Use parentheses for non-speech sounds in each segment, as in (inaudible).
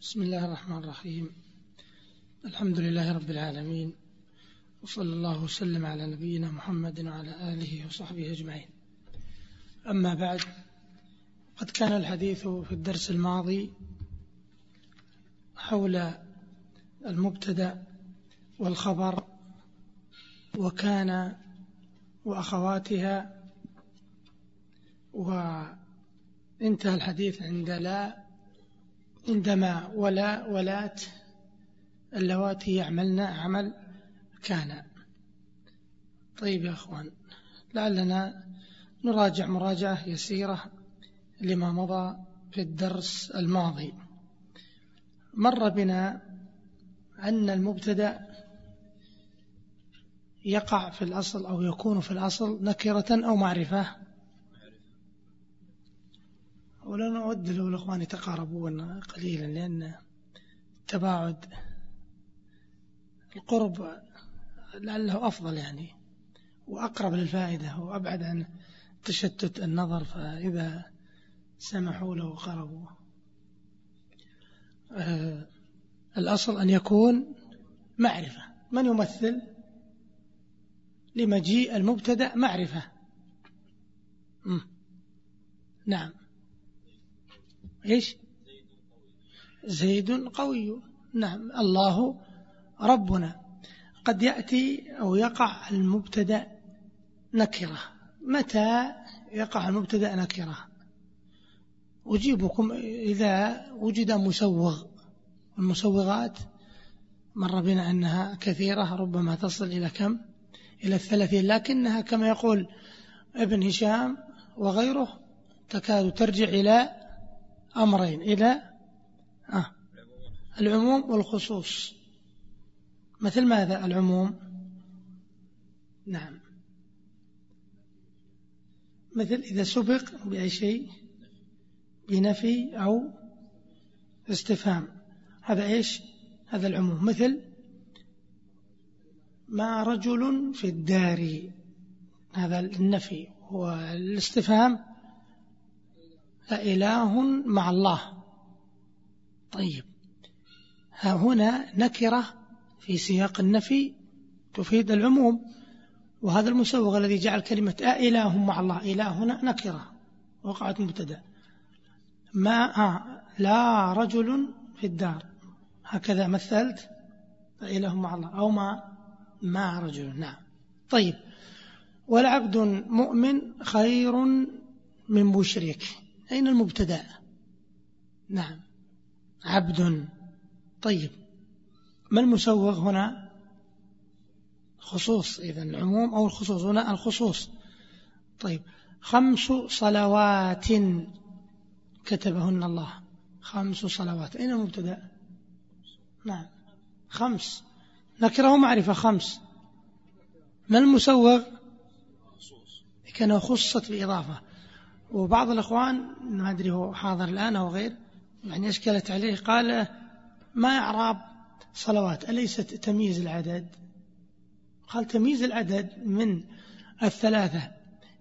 بسم الله الرحمن الرحيم. الحمد لله رب العالمين وصلى الله وسلم على نبينا محمد وعلى آله وصحبه أجمعين. أما بعد قد كان الحديث في الدرس الماضي حول المبتدأ والخبر وكان وأخواتها وانتهى الحديث عند لا عندما ولا ولات اللواتي يعملن عمل كان. طيب يا أخوان لعلنا نراجع مراجعة يسيرة لما مضى في الدرس الماضي. مر بنا أن المبتدأ يقع في الأصل أو يكون في الأصل نكرة أو معرفة ولا نود لو الأخوان يتقاربون قليلا لأن التباعد القرب لعله أفضل يعني وأقرب للفائدة وأبعد عن تشتت النظر فإذا سمحوا له وقربوا آه الأصل أن يكون معرفة. من يمثل؟ لمجيء المبتدأ معرفة. نعم. إيش؟ زيد قوي. نعم. الله ربنا. قد يأتي أو يقع المبتدأ نكرة. متى يقع المبتدأ نكرة؟ أجيبكم إذا وجد مسوغ. المسوغات مر بنا أنها كثيرة ربما تصل إلى كم؟ إلى الثلاثين. لكنها كما يقول ابن هشام وغيره تكاد ترجع إلى أمرين إلى آه العموم والخصوص. مثل ماذا العموم؟ نعم. مثل إذا سبق بأي شيء بنفي أو استفهام. هذا إيش؟ هذا العموم. مثل ما رجل في الدار هذا النفي والاستفهام أإله مع الله. طيب. ها هنا نكرة في سياق النفي تفيد العموم. وهذا المسوغ الذي جعل كلمة أإله مع الله. إله هنا نكرة. وقعت مبتدأ. ما لا رجل في الدار. هكذا مثلت. إله مع الله. أو ما ما رجل. نعم. طيب. والعبد مؤمن خير من مشرك. أين المبتدأ؟ نعم. عبد. طيب. ما المسوغ هنا؟ خصوص إذا العموم أو الخصوص. هنا الخصوص. طيب. خمس صلوات كتبهن الله. خمس صلوات. أين المبتدأ؟ نعم. خمس. نكره معرفة. خمس. ما المسوغ؟ كان خصت بإضافة. وبعض الأخوان ما أدري هو حاضر الآن أو غير يعني أشكلت عليه قال ما إعراب صلوات أليست تمييز العدد؟ قال تمييز العدد من الثلاثة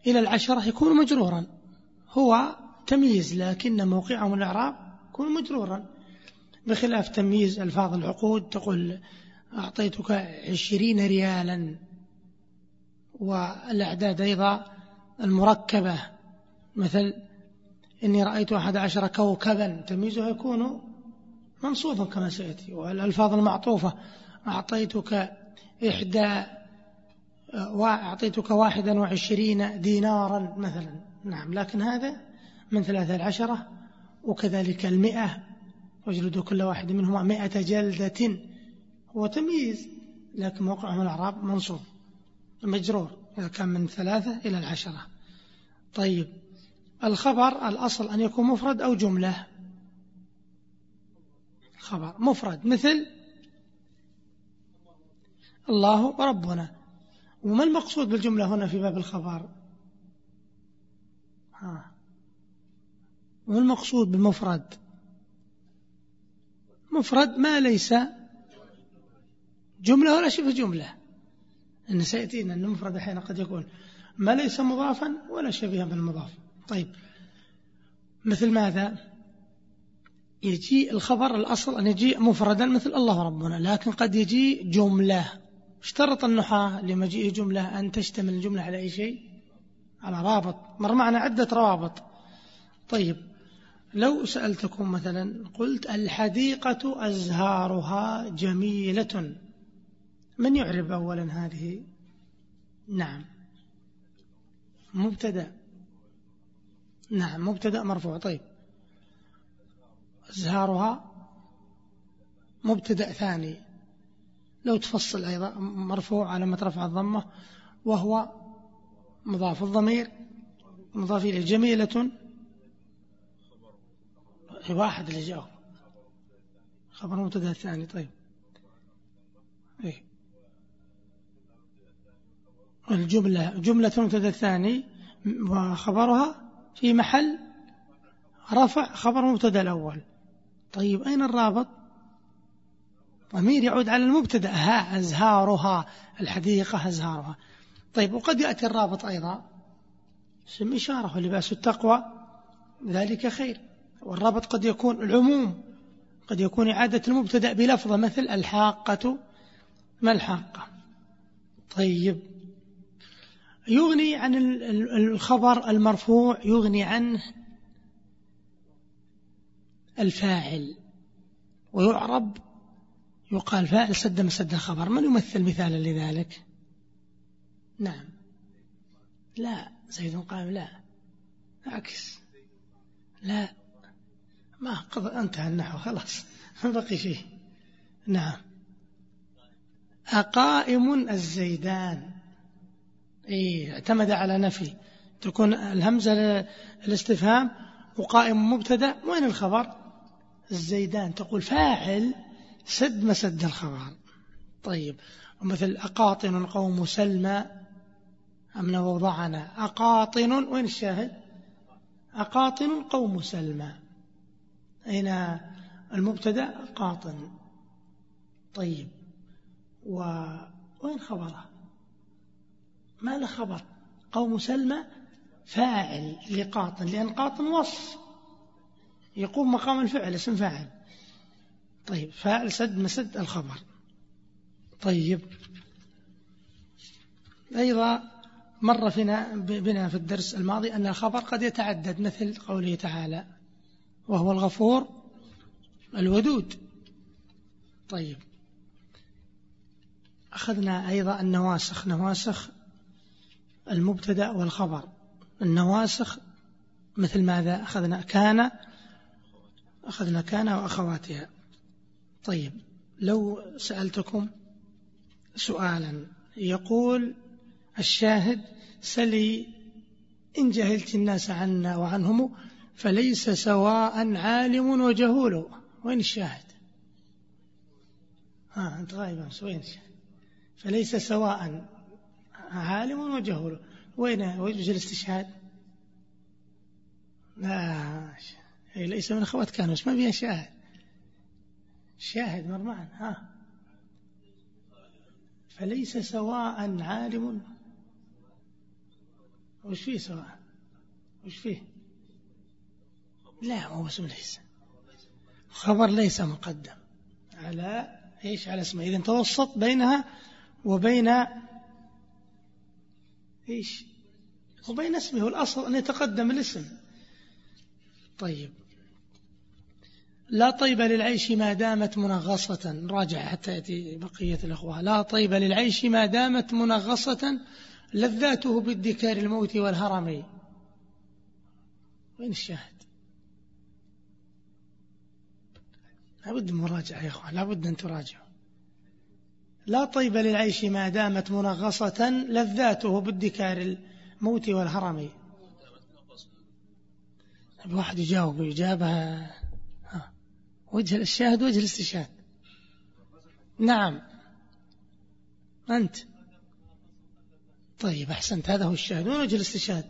إلى العشرة يكون مجرورا. هو تمييز لكن موقعه من الإعراب يكون مجرورا. بخلاف تمييز ألفاظ العقود تقول أعطيتك عشرين ريالا والأعداد أيضا المركبة. مثل إني رأيت أحد عشر كوكبا تمييزه يكون منصوبا كما سيأتي والألفاظ المعطوفة أعطيتك إحدى أعطيتك واحدا وعشرين دينارا مثلا. نعم لكن هذا من ثلاثة العشرة وكذلك المئة وأجلد كل واحد منهما مئة جلدة. هو تمييز لكن موقعه من الأعراب منصوب مجرور إذا كان من ثلاثة إلى العشرة. طيب الخبر الأصل أن يكون مفرد أو جملة. خبر مفرد مثل الله ربنا وما المقصود بالجملة هنا في باب الخبر؟ ها. وما المقصود بالمفرد؟ مفرد ما ليس جملة ولا شبه جملة. إن سيأتينا أن المفرد أحيانا قد يكون ما ليس مضافا ولا شبيها بالمضاف. طيب مثل ماذا؟ يجي الخبر الأصل أن يجي مفردا مثل الله ربنا لكن قد يجي جملة. اشترط النحاة لمجيء جملة أن تشتمل الجملة على أي شيء؟ على رابط. مر معنا عدة روابط. طيب لو سألتكم مثلا قلت الحديقة أزهارها جميلة. من يعرب أولا هذه؟ نعم. مبتدأ. نعم مبتدأ مرفوع. طيب. أزهارها مبتدأ ثاني. لو تفصل أيضا مرفوع على رفع الضمة وهو مضاف الضمير مضاف إليه. جميلة. واحد اللي جاءه خبر مبتدأ الثاني طيب. إيه. الجملة جملة مبتدأ الثاني وخبرها في محل رفع خبر مبتدأ الأول. طيب أين الرابط؟ ضمير يعود على المبتدأ. ها أزهارها الحديقة أزهارها. طيب وقد يأتي الرابط أيضا. اسم إشارة ولباس التقوى. ذلك خير. والرابط قد يكون العموم. قد يكون إعادة المبتدأ بلفظة مثل الحاقة. ما الحاقة؟ طيب يغني عن الخبر المرفوع يغني عنه الفاعل ويعرب يقال فاعل سد مسد الخبر. من يمثل مثالا لذلك؟ نعم. لا. زيد قائم لا. عكس. لا. ما قضى انتهى النحو خلاص. (laughs) ما بقي شيء. نعم. أقائم الزيدان. اعتمد على نفي. تكون الهمزة الاستفهام وقائم مبتدأ. وين الخبر؟ الزيدان. تقول فاعل سد مسد الخبر. طيب. ومثل أقاطن قوم سلمى. أمن وضعنا. أقاطن وين الشاهد؟ أقاطن قوم سلمى. أين المبتدأ؟ قاطن. طيب. وين خبره؟ ما له خبر. قوم سلمى فاعل لقاطن لأن قاطن وصف. يقوم مقام الفعل اسم فاعل. طيب فاعل سد مسد الخبر. طيب. أيضا مر فينا بنا في الدرس الماضي أن الخبر قد يتعدد مثل قوله تعالى وهو الغفور الودود. طيب. أخذنا أيضا النواسخ. نواسخ المبتدأ والخبر. النواسخ مثل ماذا؟ أخذنا كان أخذنا كان وأخواتها. طيب لو سألتكم سؤالا يقول الشاهد سلي إن جهلت الناس عنا وعنهم فليس سواء عالم وجهول. وين الشاهد؟ ها أنت غايب وين الشاهد؟ فليس سواء عالم وجهول وين؟ وجه الاستشهاد؟ لا ليس من أخوات كانوا ما فيها شاهد. شاهد مر معنا ها. فليس سواء عالم. وش فيه سواء؟ وش فيه؟ لا هو اسم ليس. خبر ليس مقدم. على إيش؟ على اسمه. إذا توسط بينها وبين إيش؟ وبين اسمه الأصل أن يتقدم الاسم. طيب. لا طيب للعيش ما دامت منغصة. راجع حتى يأتي بقية الأخوة. لا طيب للعيش ما دامت منغصة لذاته بالذكار الموت والهرم. وين الشاهد؟ لابد من مراجعة يا أخوان لابد أن تراجعوا. لا طيب للعيش ما دامت منغصة لذاته بالذكار الموت والهرم. واحد يجاوب إجابة وجه الشاهد وجه الاستشهاد. نعم. أنت. طيب أحسنت هذا هو الشاهد. وجه الاستشهاد؟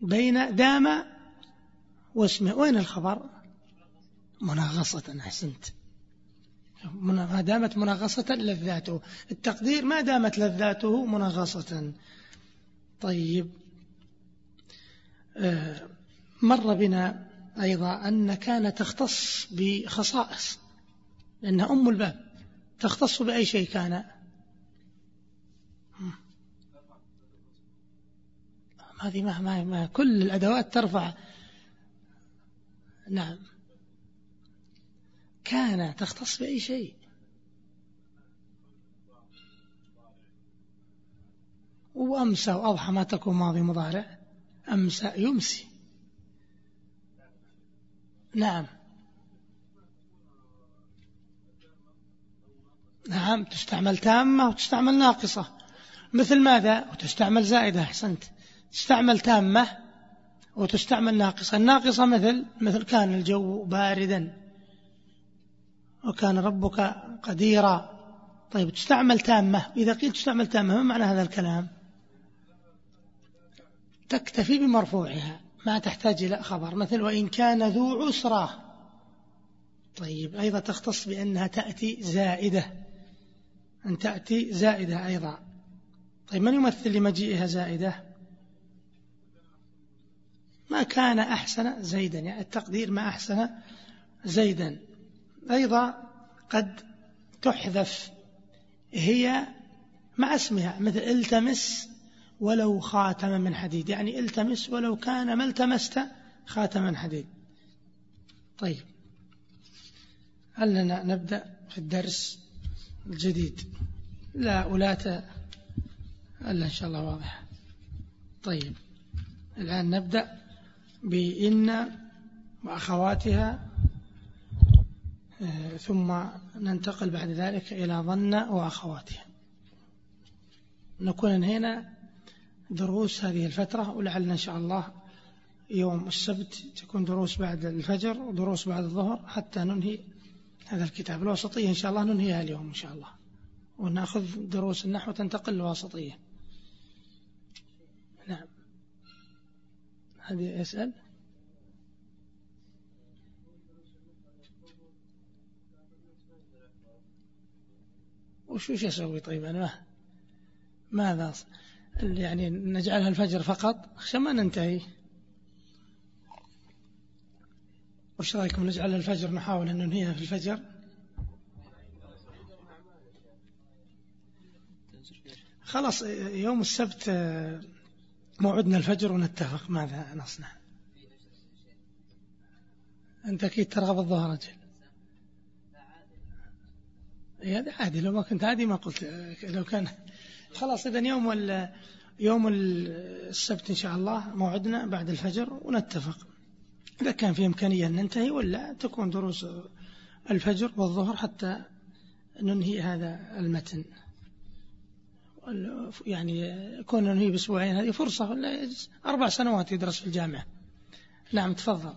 بين دام واسمه وين الخبر؟ مناغصة أحسنت. ما دامت مناغصة لذاته. التقدير ما دامت لذاته مناغصة طيب. آه، مر بنا أيضا أن كان تختص بخصائص. لأنها أم الباب تختص بأي شيء كان. هذه ما, ما كل الأدوات ترفع. نعم. كان تختص بأي شيء. وأمسى وأضحى ما تكون ماضي مضارع. أمسى يمسي. نعم. نعم تستعمل تامة وتستعمل ناقصة. مثل ماذا؟ وتستعمل زائدة أحسنت. تستعمل تامة وتستعمل ناقصة. الناقصة مثل مثل كان الجو باردا. وكان ربك قديرا. طيب تستعمل تامة. إذا قيل تستعمل تامة ما معنى هذا الكلام؟ تكتفي بمرفوعها ما تحتاج إلى خبر. مثل وإن كان ذو عسرة. طيب أيضا تختص بأنها تأتي زائدة. أن تأتي زائدة أيضا. طيب من يمثل لمجيئها زائدة؟ ما كان أحسن زيدا. يعني التقدير ما أحسن زيدا. أيضا قد تحذف هي مع اسمها مثل التمس ولو خاتما من حديد يعني التمس ولو كان ما التمست خاتما حديد. طيب هل لنا نبدأ في الدرس الجديد؟ لا ولاة ألا إن شاء الله واضح. طيب الآن نبدأ بإن وأخواتها ثم ننتقل بعد ذلك إلى ظن وأخواتها نكون انهينا دروس هذه الفترة ولعلنا إن شاء الله يوم السبت تكون دروس بعد الفجر ودروس بعد الظهر حتى ننهي هذا الكتاب. الوسطية إن شاء الله ننهيها اليوم إن شاء الله. ونأخذ دروس النحو تنتقل الوسطية نعم. هذه يسأل وش وش يسوي طيب أنا؟ ماذا يعني نجعلها الفجر فقط؟ عشان ما ننتهي. وش رأيكم نجعلها الفجر نحاول أن ننهيها في الفجر؟ خلاص يوم السبت موعدنا الفجر ونتفق ماذا نصنع. أنت أكيد ترغب الظهر رجل هذا عادي. لو ما كنت عادي ما قلت لو كان خلاص إذا يوم يوم السبت إن شاء الله موعدنا بعد الفجر ونتفق. إذا كان في إمكانية أن ننتهي ولا تكون دروس الفجر والظهر حتى ننهي هذا المتن. يعني كون ننهي بأسبوعين هذه فرصة ولا أربع سنوات يدرس في الجامعة. نعم تفضل.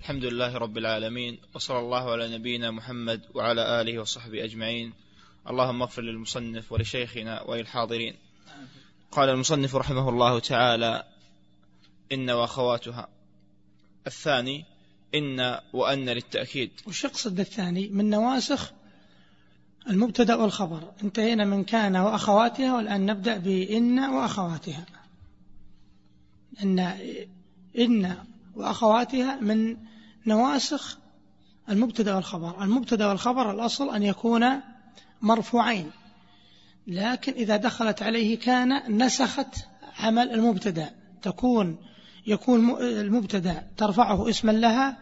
الحمد لله رب العالمين وصلى الله على نبينا محمد وعلى آله وصحبه أجمعين. اللهم اغفر للمصنف ولشيخنا وللحاضرين. قال المصنف رحمه الله تعالى إن وأخواتها. الثاني إن وأن للتأكيد. وش يقصد الثاني من نواسخ المبتدأ والخبر. انتهينا من كان وأخواتها والآن نبدأ بإن وأخواتها. إن إن وأخواتها من نواسخ المبتدأ والخبر. المبتدأ والخبر الأصل أن يكون مرفوعين لكن إذا دخلت عليه كان نسخت عمل المبتدأ. تكون يكون المبتدأ ترفعه اسما لها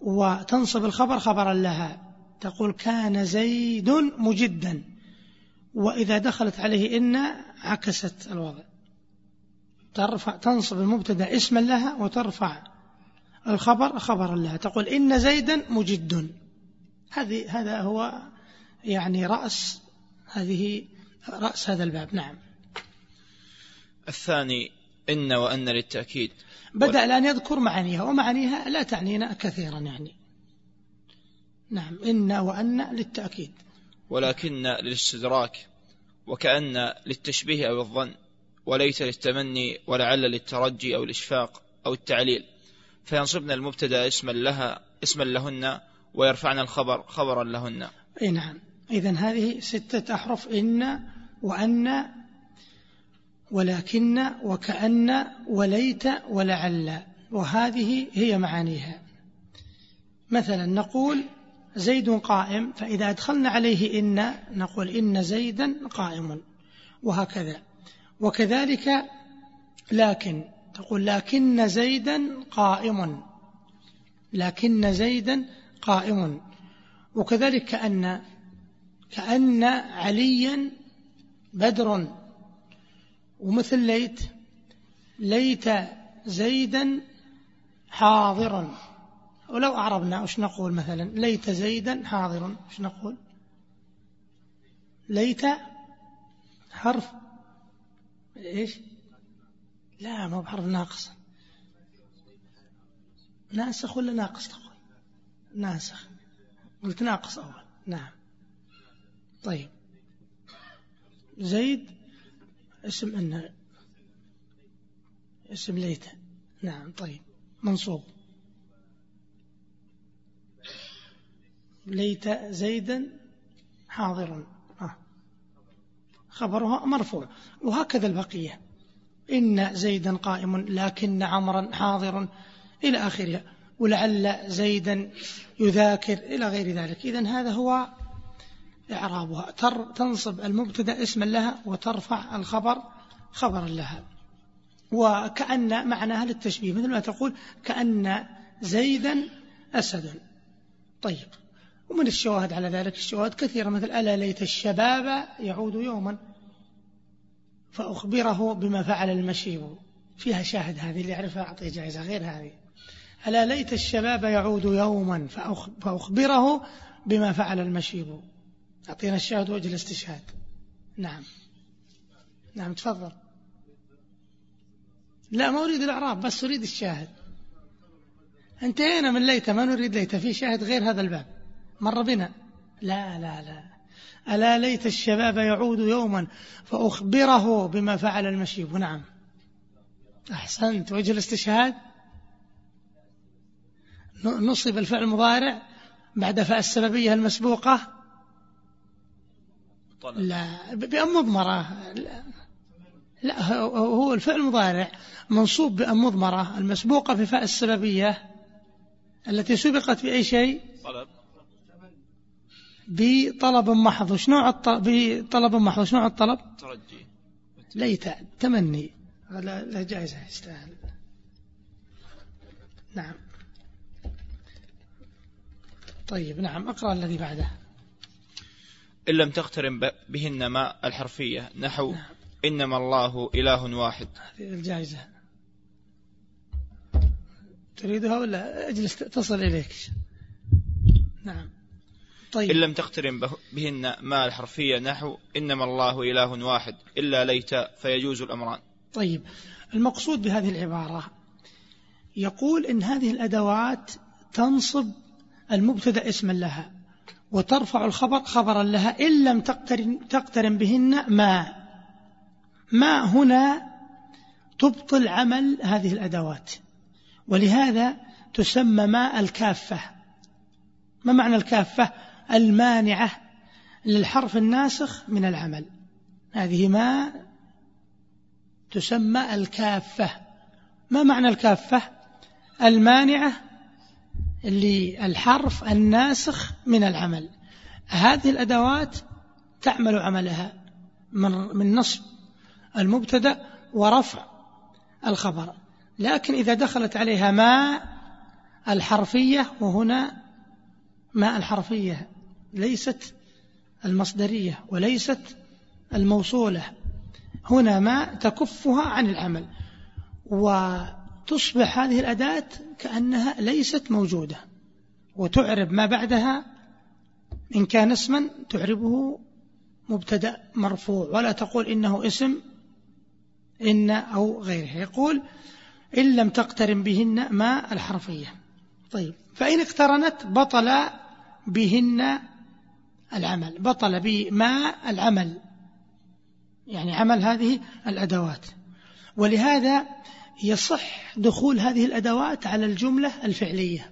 وتنصب الخبر خبرا لها. تقول كان زيد مجدا وإذا دخلت عليه إن عكست الوضع. ترفع تنصب المبتدأ اسما لها وترفع الخبر خبرا لها. تقول إن زيدا مجد. هذه هذا هو يعني رأس هذه رأس هذا الباب. نعم. الثاني إن وأن للتأكيد. بدأ الآن يذكر معانيها ومعانيها لا تعنينا كثيرا يعني. نعم إن وأن للتأكيد. ولكن للاستدراك وكأن للتشبيه أو الظن. وليس للتمني ولعل للترجي أو الإشفاق أو التعليل. فينصبن المبتدأ اسما لها اسما لهن ويرفعن الخبر خبرا لهن. أي نعم. اذا هذه ستة أحرف إن وأن ولكن وكأن وليت ولعل. وهذه هي معانيها. مثلا نقول زيد قائم فإذا أدخلنا عليه إن نقول إن زيدا قائم. وهكذا. وكذلك لكن تقول لكن زيدا قائم لكن زيدا قائم. وكذلك كأن كأن عليا بدر. ومثل ليت ليت زيدا حاضرا ولو أعربنا وش نقول مثلا ليت زيدا حاضرا وش نقول؟ ليت حرف إيش؟ لا ما بحرف ناقص. ناسخ ولا ناقص تقول؟ ناسخ. قلت ناقص أول. نعم. طيب. زيد اسم أن اسم ليت نعم طيب. منصوب. ليت زيدا حاضرا. خبرها مرفوع. وهكذا البقية. إن زيدا قائم لكن عمرا حاضر إلى آخرها. ولعل زيدا يذاكر إلى غير ذلك. إذن هذا هو إعرابها. تنصب المبتدأ اسما لها وترفع الخبر خبرا لها. وكأن معناها للتشبيه. مثل ما تقول كأن زيدا أسد. طيب. ومن الشواهد على ذلك؟ الشواهد كثيرة مثل ألا ليت الشباب يعود يوما فأخبره بما فعل المشيب. فيها شاهد هذه اللي يعرفها أعطيه جائزة غير هذه. ألا ليت الشباب يعود يوما فأخبره بما فعل المشيب. أعطينا الشاهد وجه الاستشهاد. نعم. نعم تفضل. لا ما أريد الإعراب بس أريد الشاهد. انتهينا من ليت ما نريد ليت. في شاهد غير هذا الباب. مر بنا. لا لا لا. ألا ليت الشباب يعود يوما فأخبره بما فعل المشيب. نعم. أحسنت. وجه الاستشهاد؟ نصب الفعل المضارع بعد فاء السببية المسبوقة؟ لا. بأم مضمرة. لا, لا هو الفعل المضارع منصوب بأم مضمرة المسبوقة في فاء السببية التي سبقت بأي شيء؟ طلب. بطلب محض. وش نوع الطلب بطلب محض. وش نوع الطلب؟ ترجي. ليت تمني. لا, لا جائزة يستاهل نعم. طيب نعم. اقرأ الذي بعده. إن لم تقترن بهن ما الحرفية. نحو نعم. إنما الله إله واحد. هذه الجائزة. تريدها ولا؟ أجلس تصل إليك. نعم. طيب. إن لم تقترن بهن ما الحرفية نحو إنما الله إله واحد إلا ليت فيجوز الأمران. طيب. المقصود بهذه العبارة يقول إن هذه الأدوات تنصب المبتدأ اسما لها وترفع الخبر خبرا لها إن لم تقترن, تقترن بهن ما. ما هنا تبطل عمل هذه الأدوات. ولهذا تسمى ما الكافة. ما معنى الكافة؟ المانعة للحرف الناسخ من العمل. هذه ما تسمى الكافة. ما معنى الكافة؟ المانعة للحرف الناسخ من العمل. هذه الأدوات تعمل عملها من نصب المبتدأ ورفع الخبر. لكن إذا دخلت عليها ما الحرفية وهنا ما الحرفية ليست المصدرية وليست الموصولة. هنا ما تكفها عن العمل وتصبح هذه الأداة كأنها ليست موجودة وتعرب ما بعدها إن كان اسما تعربه مبتدأ مرفوع ولا تقول إنه اسم إن أو غيره. يقول إن لم تقترن بهن ما الحرفية. طيب فإن اقترنت بطل بهن العمل بطل بما العمل. يعني عمل هذه الأدوات. ولهذا يصح دخول هذه الأدوات على الجملة الفعلية.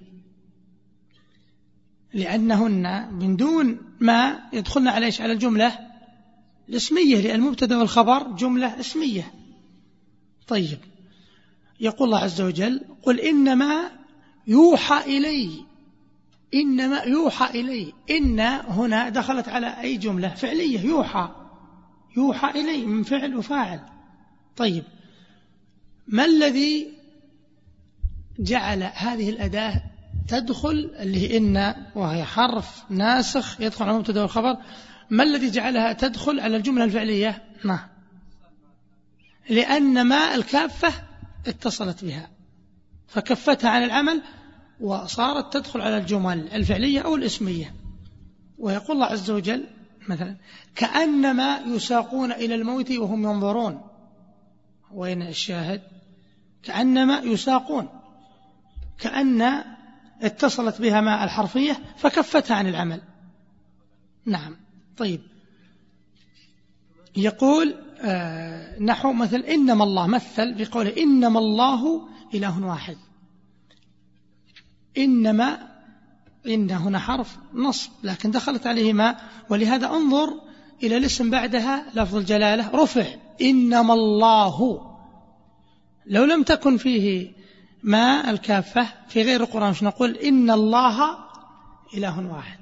لأنهن من دون ما يدخلن على على الجملة الاسمية لأن المبتدأ والخبر جملة اسمية. طيب يقول الله عز وجل قل إنما يوحى إلي إنما يوحى إلي إن هنا دخلت على أي جملة؟ فعلية. يوحى. يوحى إلي من فعل وفاعل. طيب. ما الذي جعل هذه الأداة تدخل اللي هي إن وهي حرف ناسخ يدخل على مبتدا والخبر؟ ما الذي جعلها تدخل على الجملة الفعلية؟ ما. لأن ما الكافة اتصلت بها. فكفتها عن العمل وصارت تدخل على الجمل الفعلية أو الاسمية. ويقول الله عز وجل مثلا كأنما يساقون إلى الموت وهم ينظرون. وين الشاهد؟ كأنما يساقون. كأن اتصلت بها ماء الحرفية فكفتها عن العمل. نعم. طيب. يقول آه نحو مثل إنما الله مثل بقوله إنما الله إله واحد. إنما إن هنا حرف نصب لكن دخلت عليه ما ولهذا انظر إلى الاسم بعدها لفظ الجلالة رفع. إنما الله. لو لم تكن فيه ما الكافة في غير القرآن مش نقول؟ إن الله إله واحد.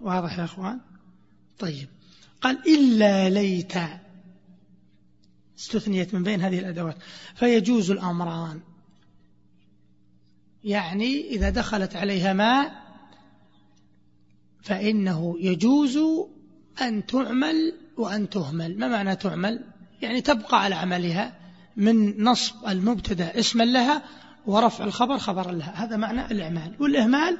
واضح يا أخوان؟ طيب. قال إلا ليت استثنيت من بين هذه الأدوات. فيجوز الأمران. يعني إذا دخلت عليها ماء فإنه يجوز أن تعمل وأن تهمل. ما معنى تعمل؟ يعني تبقى على عملها من نصب المبتدأ اسما لها ورفع الخبر خبرا لها. هذا معنى الإعمال. والإهمال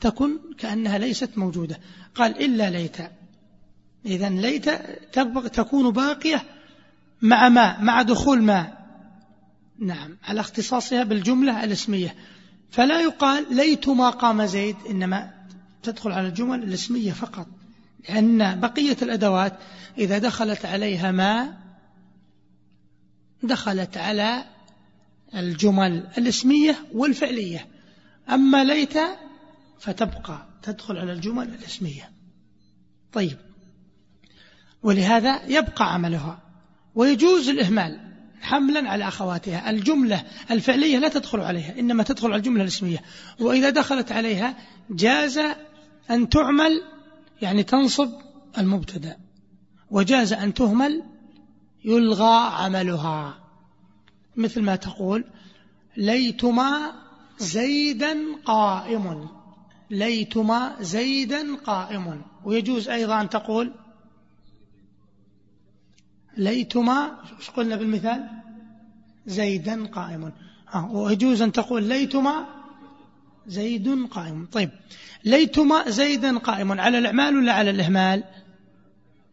تكون كأنها ليست موجودة. قال إلا ليت. إذا ليت تكون باقية مع ما مع دخول ما نعم على اختصاصها بالجملة الاسمية. فلا يقال ليت ما قام زيد إنما تدخل على الجمل الاسمية فقط لأن بقية الأدوات إذا دخلت عليها ما دخلت على الجمل الاسمية والفعلية. أما ليت فتبقى تدخل على الجمل الاسمية. طيب ولهذا يبقى عملها. ويجوز الإهمال. حملا على أخواتها. الجملة الفعلية لا تدخل عليها إنما تدخل على الجملة الاسمية. وإذا دخلت عليها جاز أن تعمل يعني تنصب المبتدأ وجاز أن تهمل يلغى عملها. مثل ما تقول ليتما زيدا قائم ليتما زيدا قائم ويجوز أيضا أن تقول ليتما إيش قلنا بالمثال؟ زيدا قائم ويجوز أن تقول ليتما زيد قائم طيب ليتما زيدا قائم على الإعمال ولا على الإهمال؟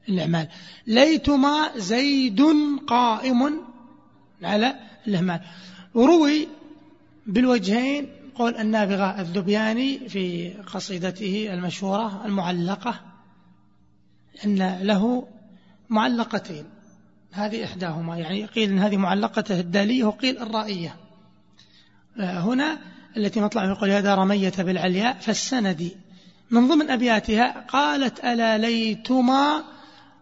الإعمال ليتما زيد قائم على الإهمال. وروي بالوجهين قول النابغة الذبياني في قصيدته المشهورة المعلقة أن له معلقتين. هذه إحداهما يعني قيل أن هذه معلقته الدالية وقيل الرائية. آه، هنا التي مطلع يقول يا دار مية بالعلياء فالسند من ضمن أبياتها قالت ألا ليتما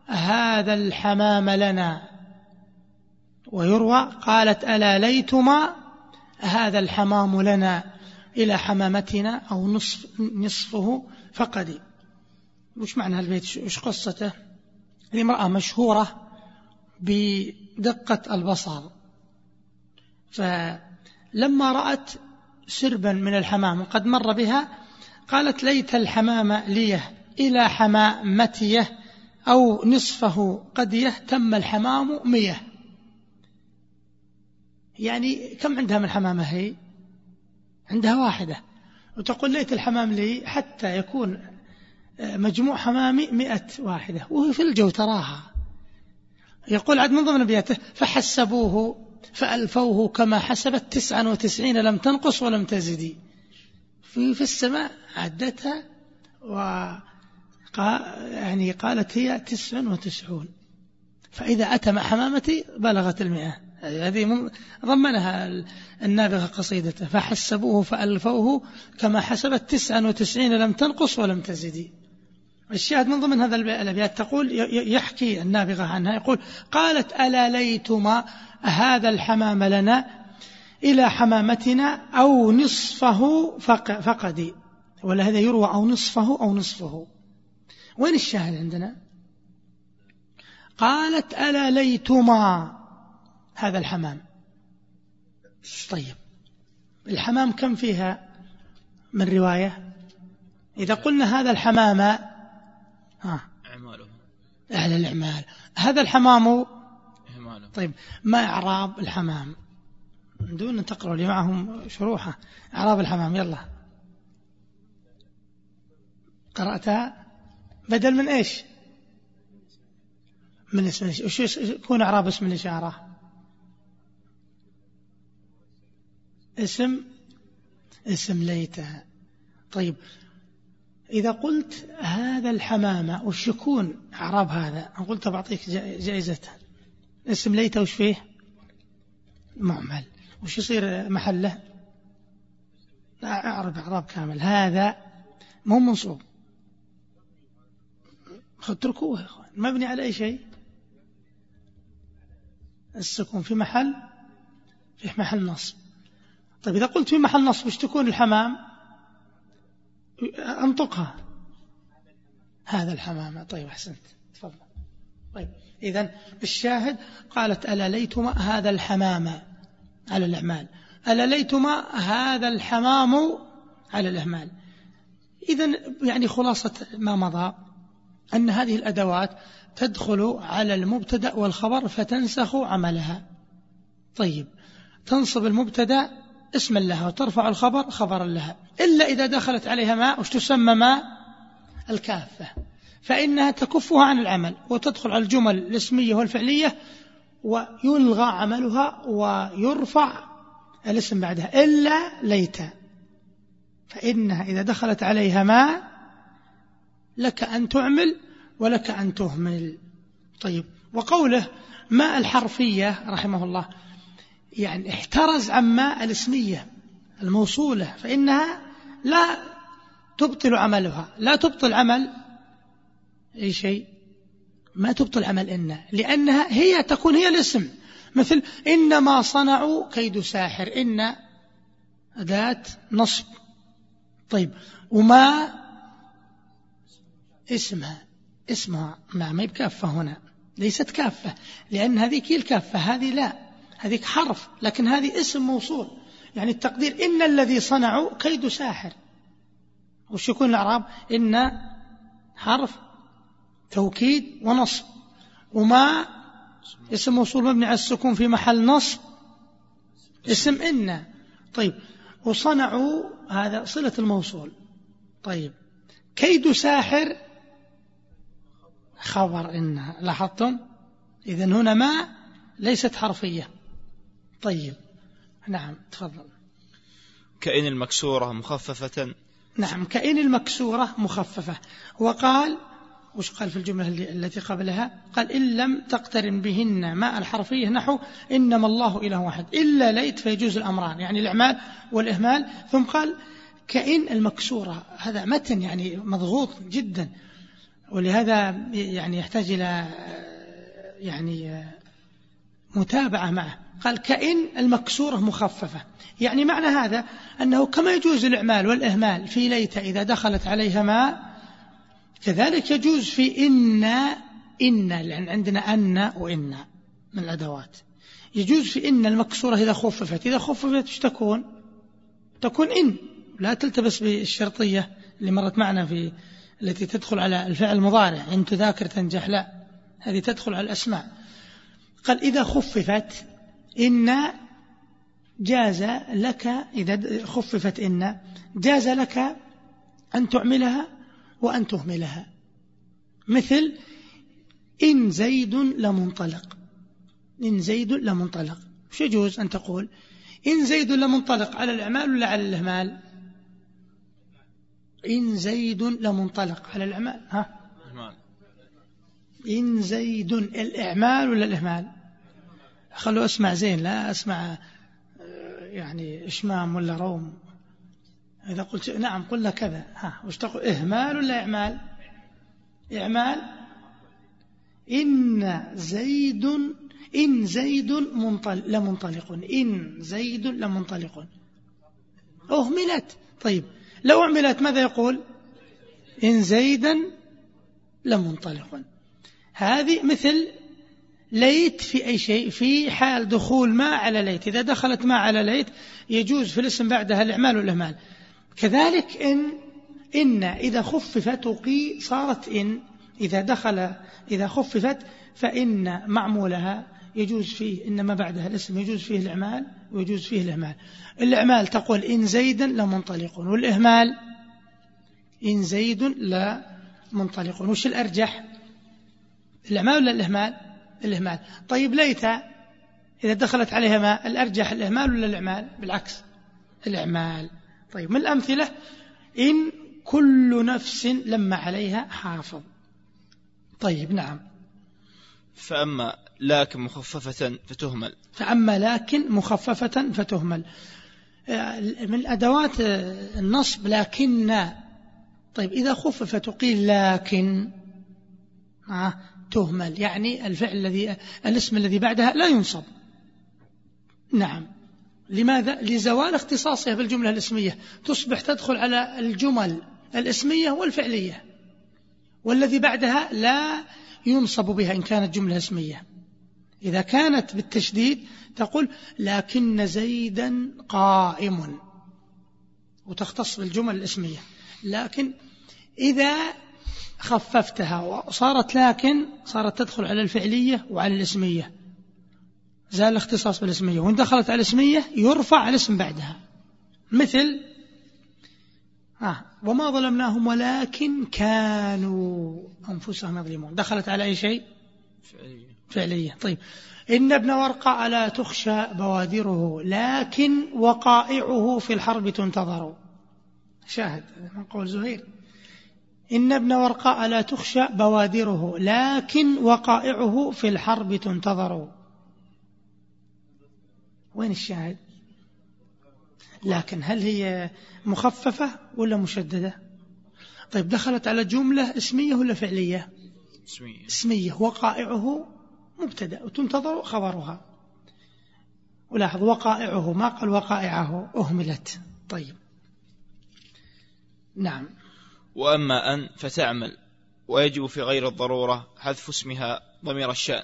هذا الحمام لنا. ويروى قالت ألا ليتما هذا الحمام لنا إلى حمامتنا أو نصف نصفه فقدي. وش معنى البيت؟ وش قصته؟ الامرأة مشهورة بدقة البصر. فلما رأت سربا من الحمام قد مر بها قالت ليت الحمام ليه إلى حمامتيه أو نصفه قد تم الحمام مية. يعني كم عندها من حمامة هي؟ عندها واحدة. وتقول ليت الحمام لي حتى يكون مجموع حمامي مئة واحدة. وهي في الجو تراها. يقول عد من ضمن أبياته فحسبوه فألفوه كما حسبت تسعا وتسعين لم تنقص ولم تزدي في, في السماء عدتها و يعني قالت هي تسع وتسعون. فإذا أتى مع حمامتي بلغت المئة. هذه ضمنها النابغة قصيدته. فحسبوه فألفوه كما حسبت تسعا وتسعين لم تنقص ولم تزدي الشاهد من ضمن هذا الأبيات تقول يحكي النابغة عنها يقول قالت ألا ليتما هذا الحمام لنا إلى حمامتنا أو نصفه فقدي. ولا هذا يروى أو نصفه أو نصفه. وين الشاهد عندنا؟ قالت ألا ليتما هذا الحمام. طيب الحمام كم فيها من رواية؟ إذا قلنا هذا الحمام ها. أعماله أهل الأعمال. هذا الحمام طيب ما إعراب الحمام؟ دون أن تقرأوا لي معهم شروحة. إعراب الحمام يلا. قرأتها؟ بدل من إيش؟ من اسم وش يكون إعراب اسم الإشارة؟ اسم؟ اسم ليتها طيب إذا قلت هذا الحمامة وش يكون إعراب هذا أنا قلت بعطيك جائزة اسم ليته وش فيه؟ معمل. وش يصير محله؟ أعرب إعراب كامل. هذا مو منصوب. اتركوه يا إخوان. مبني على أي شيء؟ السكون في محل في محل نصب. طيب إذا قلت في محل نصب وش تكون الحمام؟ أنطقها. هذا الحمام طيب أحسنت. تفضل. طيب إذا الشاهد قالت ألا ليتما هذا الحمام على الأعمال ألا ليتما هذا الحمام على الأعمال إذا يعني خلاصة ما مضى أن هذه الأدوات تدخل على المبتدأ والخبر فتنسخ عملها. طيب تنصب المبتدأ اسما لها وترفع الخبر خبرا لها. إلا إذا دخلت عليها ما وش تسمى ما الكافة. فإنها تكفها عن العمل وتدخل على الجمل الاسمية والفعلية ويلغى عملها ويرفع الاسم بعدها. إلا ليت فإنها إذا دخلت عليها ما لك أن تعمل ولك أن تهمل. طيب. وقوله ما الحرفية رحمه الله يعني احترز عن ما الاسمية الموصولة فإنها لا تبطل عملها. لا تبطل عمل أي شيء. ما تبطل عمل إن لأنها هي تكون هي الاسم. مثل إنما صنعوا كيد ساحر إن أداة نصب. طيب وما اسمها؟ اسمها ما ما بكافة هنا. ليست كافة لأن هذيك هي الكافة هذه لا. هذيك حرف لكن هذه اسم موصول. يعني التقدير إن الذي صنعوا كيد ساحر. وش يكون الأعراب؟ إن حرف توكيد ونصب. وما اسم موصول مبني على السكون في محل نصب. اسم إن. طيب وصنعوا هذا صلة الموصول. طيب كيد ساحر خبر إن. لاحظتم؟ إذا هنا ما ليست حرفية. طيب. نعم تفضل. كإن المكسورة مخففة؟ نعم كإن المكسورة مخففة؟ وقال وش قال في الجملة التي قبلها؟ قال إن لم تقترن بهن ماء الحرفية نحو إنما الله إله واحد إلا ليت فيجوز الأمران يعني الإعمال والإهمال. ثم قال كإن المكسورة؟ هذا متن يعني مضغوط جدا ولهذا يعني يحتاج إلى يعني متابعة معه. قال كإن المكسورة مخففة. يعني معنى هذا أنه كما يجوز الإعمال والإهمال في ليت إذا دخلت عليها ما كذلك يجوز في إن إن لأن عندنا أن وإن من الأدوات. يجوز في إن المكسورة إذا خففت. إذا خففت إيش تكون؟ تكون إن. لا تلتبس بالشرطية اللي مرت معنا في التي تدخل على الفعل المضارع. إن تذاكر تنجح. لا. هذه تدخل على الأسماء. قال إذا خففت إن جاز لك إذا خففت إن جاز لك أن تعملها وأن تهملها. مثل إن زيد لمنطلق. إن زيد لمنطلق. وش يجوز أن تقول؟ إن زيد لمنطلق على الأعمال ولا على الإهمال؟ إن زيد لمنطلق على الأعمال. ها؟ إن زيد الإعمال ولا الإهمال؟ خلوا أسمع زين لا أسمع آه، يعني إشمام ولا روم. إذا قلت نعم قلنا كذا. ها وش تقول؟ إهمال ولا إعمال؟ إعمال. إن زيد إن زيد منطل لمنطلق إن زيد لمنطلق أهملت. طيب لو أعملت ماذا يقول؟ إن زيدا لمنطلق هذه مثل ليت في أي شيء في حال دخول ما على ليت. إذا دخلت ما على ليت يجوز في الاسم بعدها الإعمال والإهمال كذلك إن إن إذا خففت وقي صارت إن. إذا دخل إذا خففت فإن معمولها يجوز فيه إن ما بعدها الاسم يجوز فيه الإعمال ويجوز فيه الإهمال. الإعمال تقول إن زيدا لمنطلق والإهمال إن زيد لا منطلق. وش الأرجح؟ الإعمال ولا الإهمال؟ الإهمال. طيب ليت إذا دخلت عليها ما الأرجح الإهمال ولا الإعمال؟ بالعكس الإعمال. طيب من الأمثلة؟ إن كل نفس لما عليها حافظ. طيب نعم. فأما لكن مخففة فتهمل. فأما لكن مخففة فتهمل. من أدوات النصب لكن طيب إذا خففت قيل لكن آه تهمل يعني الفعل الذي الاسم الذي بعدها لا ينصب. نعم. لماذا؟ لزوال اختصاصها بالجملة الاسمية. تصبح تدخل على الجمل الاسمية والفعلية. والذي بعدها لا ينصب بها إن كانت جملة اسمية. إذا كانت بالتشديد تقول لكن زيدا قائم وتختص بالجمل الاسمية. لكن إذا خففتها وصارت لكن صارت تدخل على الفعلية وعلى الاسمية. زال الاختصاص بالاسمية. وإن دخلت على الاسمية يرفع الاسم بعدها. مثل آه وما ظلمناهم ولكن كانوا أنفسهم يظلمون. دخلت على أي شيء؟ فعلية, فعلية. طيب. إن ابن ورقة لا تخشى بوادره لكن وقائعه في الحرب تنتظر. شاهد من قول زهير. إن ابن ورقاء لا تخشى بوادره لكن وقائعه في الحرب تنتظر. وين الشاهد؟ لكن هل هي مخففة ولا مشددة؟ طيب دخلت على جملة اسمية ولا فعلية؟ اسمية, اسمية. وقائعه مبتدأ وتنتظر خبرها. ولاحظ وقائعه ما قال وقائعه؟ أهملت. طيب. نعم. وأما أن فتعمل ويجب في غير الضرورة حذف اسمها ضمير الشأن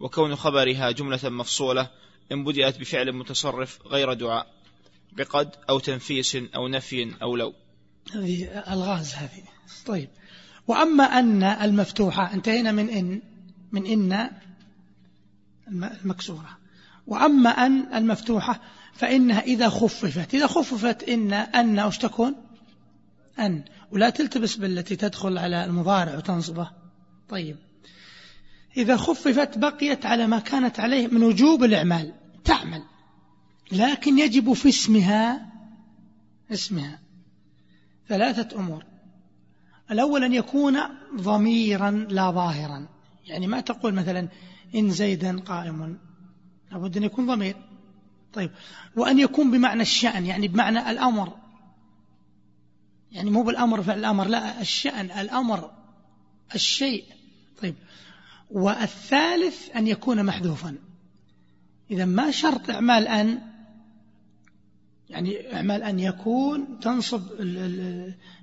وكون خبرها جملة مفصولة إن بدأت بفعل متصرف غير دعاء بقد أو تنفيس أو نفي أو لو. هذه ألغاز هذه. طيب. وأما أن المفتوحة انتهينا من إن من إن المكسورة. وأما أن المفتوحة فإنها إذا خففت إذا خففت إن أن وش تكون أن. ولا تلتبس بالتي تدخل على المضارع وتنصبه. طيب. إذا خففت بقيت على ما كانت عليه من وجوب الإعمال. تعمل. لكن يجب في اسمها اسمها. ثلاثة أمور. الأول أن يكون ضميرا لا ظاهرا. يعني ما تقول مثلا إن زيدا قائم لابد أن يكون ضمير. طيب. وأن يكون بمعنى الشأن يعني بمعنى الأمر. يعني مو بالأمر فعل الأمر لا الشأن الأمر الشيء. طيب. والثالث أن يكون محذوفا. إذا ما شرط إعمال أن يعني إعمال أن يكون تنصب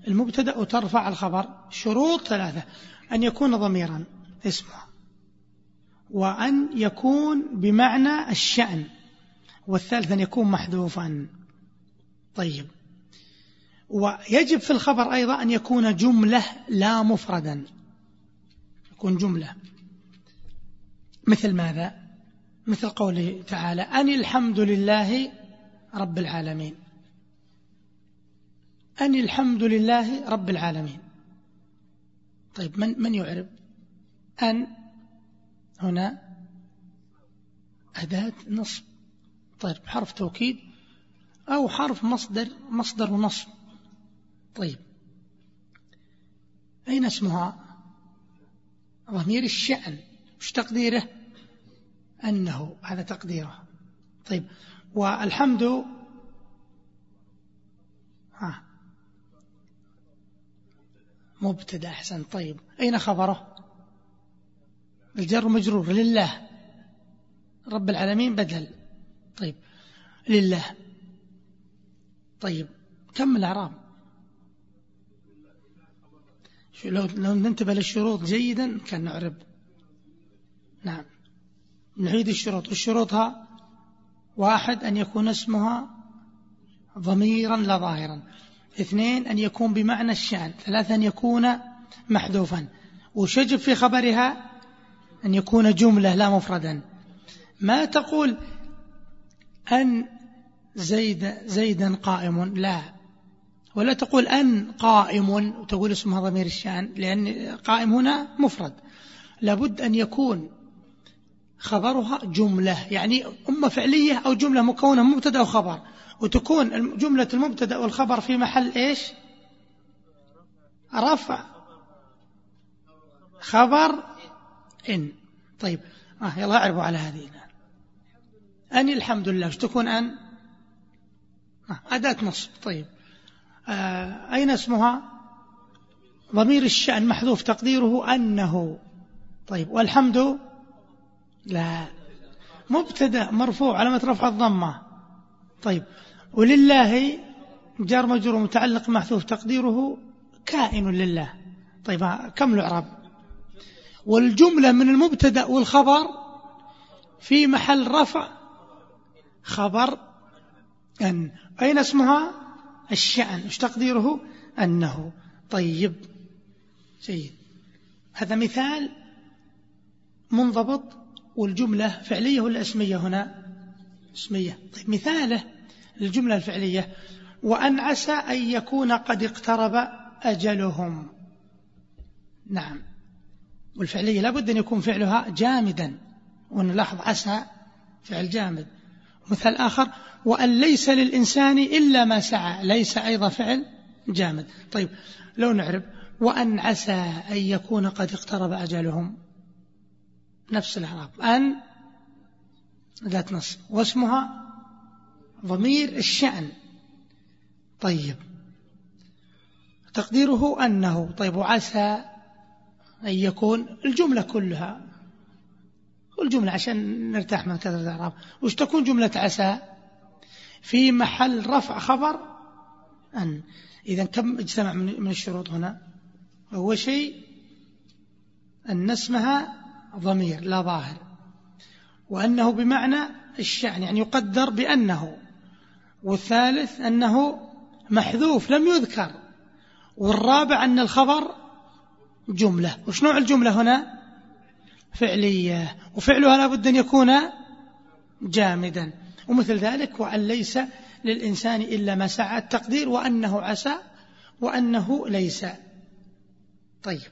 المبتدأ وترفع الخبر. شروط ثلاثة. أن يكون ضميرا اسمه. وأن يكون بمعنى الشأن. والثالث أن يكون محذوفا. طيب. ويجب في الخبر أيضا أن يكون جملة لا مفردا. يكون جملة. مثل ماذا؟ مثل قوله تعالى أن الحمد لله رب العالمين. أن الحمد لله رب العالمين. طيب من من يعرب؟ أن. هنا. أداة نصب. طيب حرف توكيد أو حرف مصدر مصدر ونصب طيب. أين اسمها؟ ضمير الشأن. وش تقديره؟ أنه هذا تقديره. طيب. والحمد ها مبتدأ أحسن. طيب. أين خبره؟ الجر مجرور. لله. رب العالمين بدل. طيب. لله. طيب. كم الأعراب؟ لو لو ننتبه للشروط جيدا كان نعرب نعم. نعيد الشروط. وشروطها واحد أن يكون اسمها ضميرا لا ظاهرا. اثنين أن يكون بمعنى الشأن. ثلاثة أن يكون محذوفا. وشجب في خبرها أن يكون جملة لا مفردا. ما تقول أن زيد زيدا قائم؟ لا. ولا تقول أن قائم وتقول اسمها ضمير الشأن لأن قائم هنا مفرد. لابد أن يكون خبرها جملة يعني أمة فعلية أو جملة مكونة مبتدأ وخبر. وتكون جملة المبتدأ والخبر في محل إيش؟ رفع. خبر إن. طيب. آه يلا أعرفوا على هذه. أن الحمد لله. تكون أن؟ آه أداة نصب. طيب. أين اسمها؟ ضمير الشأن محذوف تقديره أنه. طيب والحمد؟ لا. مبتدا مرفوع علامة رفع الضمة. طيب ولله جار مجرور متعلق محذوف تقديره كائن لله. طيب كم الإعراب؟ والجملة من المبتدا والخبر في محل رفع خبر أن. أين اسمها؟ الشأن إيش تقديره؟ أنه طيب. جيد. هذا مثال منضبط والجملة فعلية ولا اسمية هنا؟ اسمية. طيب مثاله الجملة الفعلية. وأن عسى أن يكون قد اقترب أجلهم. نعم. والفعلية لابد أن يكون فعلها جامدا. ونلاحظ عسى فعل جامد. مثال آخر وأن ليس للإنسان إلا ما سعى ليس أيضا فعل جامد. طيب لو نعرب وأن عسى أن يكون قد اقترب أجلهم. نفس الإعراب. أن ذات نص. واسمها ضمير الشأن. طيب. تقديره أنه طيب وعسى أن يكون الجملة كلها. والجملة عشان نرتاح من كثرة الإعراب. وش تكون جملة عسى؟ في محل رفع خبر أن. إذا كم اجتمع من الشروط هنا؟ أول شيء أن اسمها ضمير لا ظاهر. وأنه بمعنى الشأن يعني يقدر بأنه. والثالث أنه محذوف لم يذكر. والرابع أن الخبر جملة. وش نوع الجملة هنا؟ فعلية. وفعلها لابد أن يكون جامدا. ومثل ذلك وأن ليس للإنسان إلا ما سعى التقدير وأنه عسى وأنه ليس. طيب.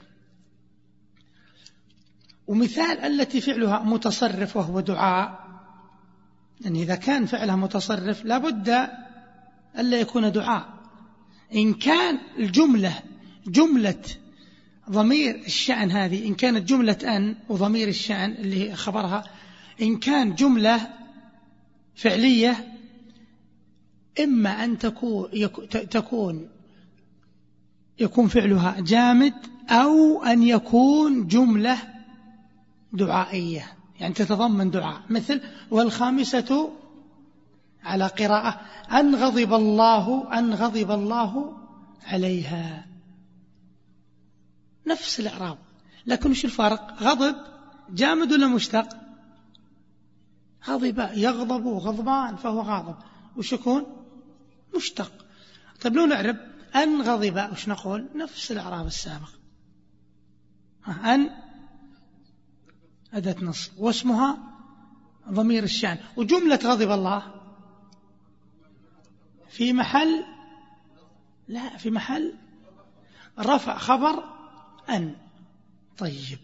ومثال التي فعلها متصرف وهو دعاء. يعني إذا كان فعلها متصرف لابد ألا يكون دعاء. إن كان الجملة جملة ضمير الشأن هذه إن كانت جملة أن وضمير الشأن اللي خبرها إن كان جملة فعلية إما أن تكون تكون يكون فعلها جامد أو أن يكون جملة دعائية يعني تتضمن دعاء. مثل والخامسة على قراءة أن غضب الله أن غضب الله عليها. نفس الإعراب. لكن وش الفرق؟ غضب جامد ولا مشتق؟ غضب يغضب غضبان فهو غاضب. وش يكون؟ مشتق. طيب لو نعرب أن غضب وش نقول؟ نفس الإعراب السابق. أن أداة نص. واسمها ضمير الشأن. وجملة غضب الله في محل لا في محل رفع خبر أن. طيب.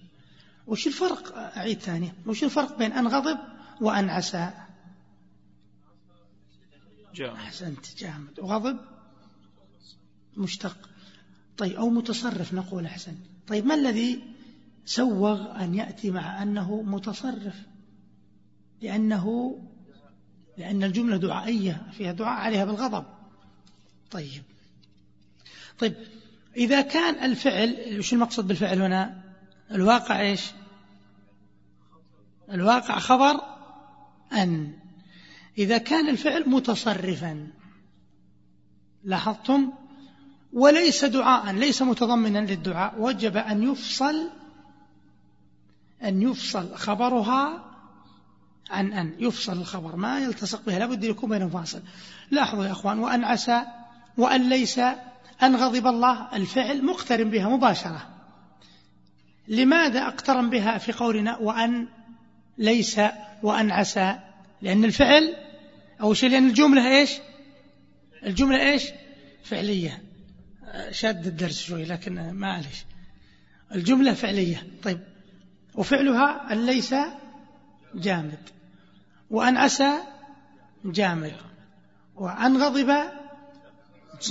وش الفرق؟ أعيد ثانية. وش الفرق بين أن غضب وأن عسى؟ جامد. أحسنت جامد. وغضب؟ مشتق. طيب أو متصرف نقول أحسن. طيب ما الذي سوغ أن يأتي مع أنه متصرف؟ لأنه لأن الجملة دعائية فيها دعاء عليها بالغضب. طيب. طيب إذا كان الفعل وش المقصود بالفعل هنا؟ الواقع إيش؟ الواقع خبر أن إذا كان الفعل متصرفا لاحظتم؟ وليس دعاء ليس متضمنا للدعاء وجب أن يفصل أن يفصل خبرها عن أن يفصل الخبر ما يلتصق بها لابد يكون بينهم فاصل. لاحظوا يا أخوان وأن عسى وأن ليس أن غضب الله الفعل مقترن بها مباشرة. لماذا أقترن بها في قولنا وأن ليس وأن عسى؟ لأن الفعل أو شيء لأن الجملة إيش؟ الجملة إيش؟ فعلية. شاد الدرس شوي لكن معلش. الجملة فعلية. طيب. وفعلها أن ليس جامد. وأن عسى جامد. وأن غضب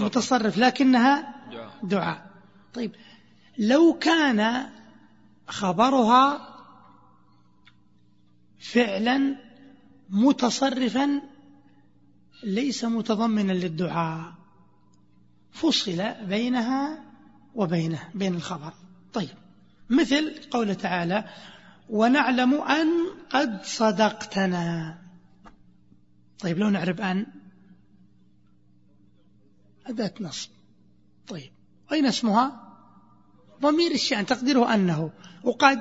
متصرف لكنها دعاء. طيب لو كان خبرها فعلا متصرفا ليس متضمنا للدعاء. فصل بينها وبينه بين الخبر. طيب مثل قوله تعالى ونعلم أن قد صدقتنا. طيب لو نعرف أن أداة نصب طيب. أين اسمها؟ ضمير الشأن تقديره أنه وقد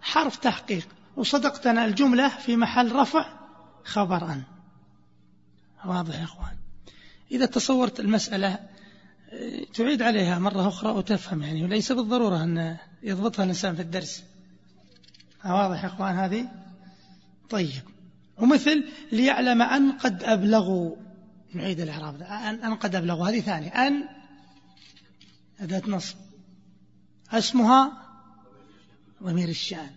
حرف تحقيق وصدقتنا الجملة في محل رفع خبر واضح يا أخوان. إذا تصورت المسألة تعيد عليها مرة أخرى وتفهم يعني وليس بالضرورة أن يضبطها الإنسان في الدرس. واضح يا أخوان هذه؟ طيب. ومثل ليعلم أن قد أبلغوا. نعيد الإعراب. أن, أن قد أبلغوا. هذه ثانية. أن أداة نصب اسمها ضمير الشأن.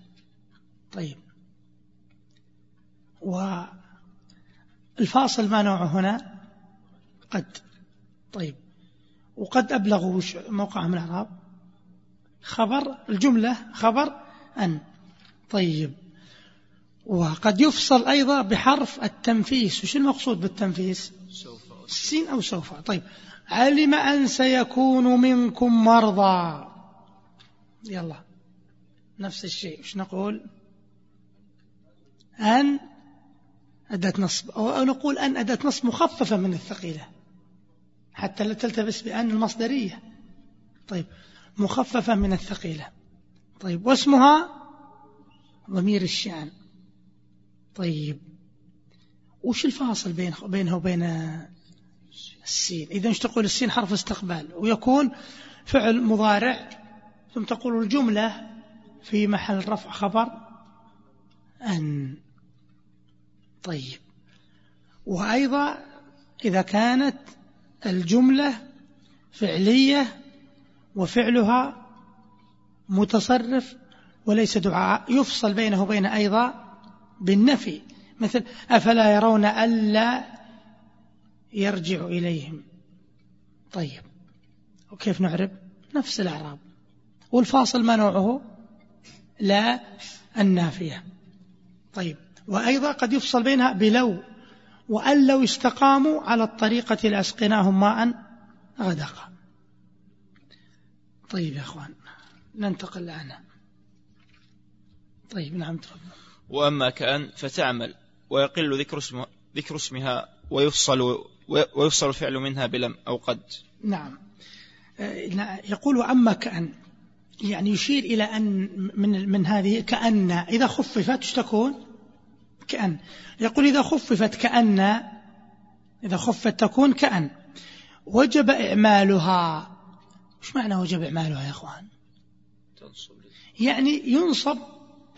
طيب. والفاصل ما نوعه هنا؟ قد. طيب. وقد أبلغوا موقعها من الإعراب. خبر الجملة خبر أن. طيب. وقد يفصل أيضا بحرف التنفيس. وش المقصود بالتنفيس؟ السين أو سوف. طيب. علم أن سيكون منكم مرضى. يلا. نفس الشيء. وش نقول؟ أن أداة نصب. أو نقول أن أداة نصب مخففة من الثقيلة. حتى لا تلتبس بأن المصدرية. طيب. مخففة من الثقيلة. طيب. واسمها ضمير الشأن. طيب. وش الفاصل بين بينه وبين السين؟ إذا تقول السين حرف استقبال ويكون فعل مضارع ثم تقول الجملة في محل رفع خبر أن. طيب. وأيضا إذا كانت الجملة فعلية وفعلها متصرف وليس دعاء يفصل بينه وبين أيضا بالنفي. مثل أفلا يرون ألا يرجع إليهم. طيب. وكيف نعرب؟ نفس الأعراب. والفاصل ما نوعه لا النافية. طيب. وأيضا قد يفصل بينها بلو. وأن لو استقاموا على الطريقة لأسقناهم ماء غدقا طيب يا أخوان ننتقل عنها طيب نعم تفضل. وأما كأن فتعمل. ويقل ذكر اسمها, ذكر اسمها ويفصل ويفصل الفعل منها بلم أو قد. نعم. يقول وأما كأن يعني يشير إلى أن من, من هذه كأن إذا خففت تكون؟ كأن. يقول إذا خففت كأن إذا خفت تكون كأن. وجب إعمالها. وش معنى وجب إعمالها يا أخوان؟ يعني ينصب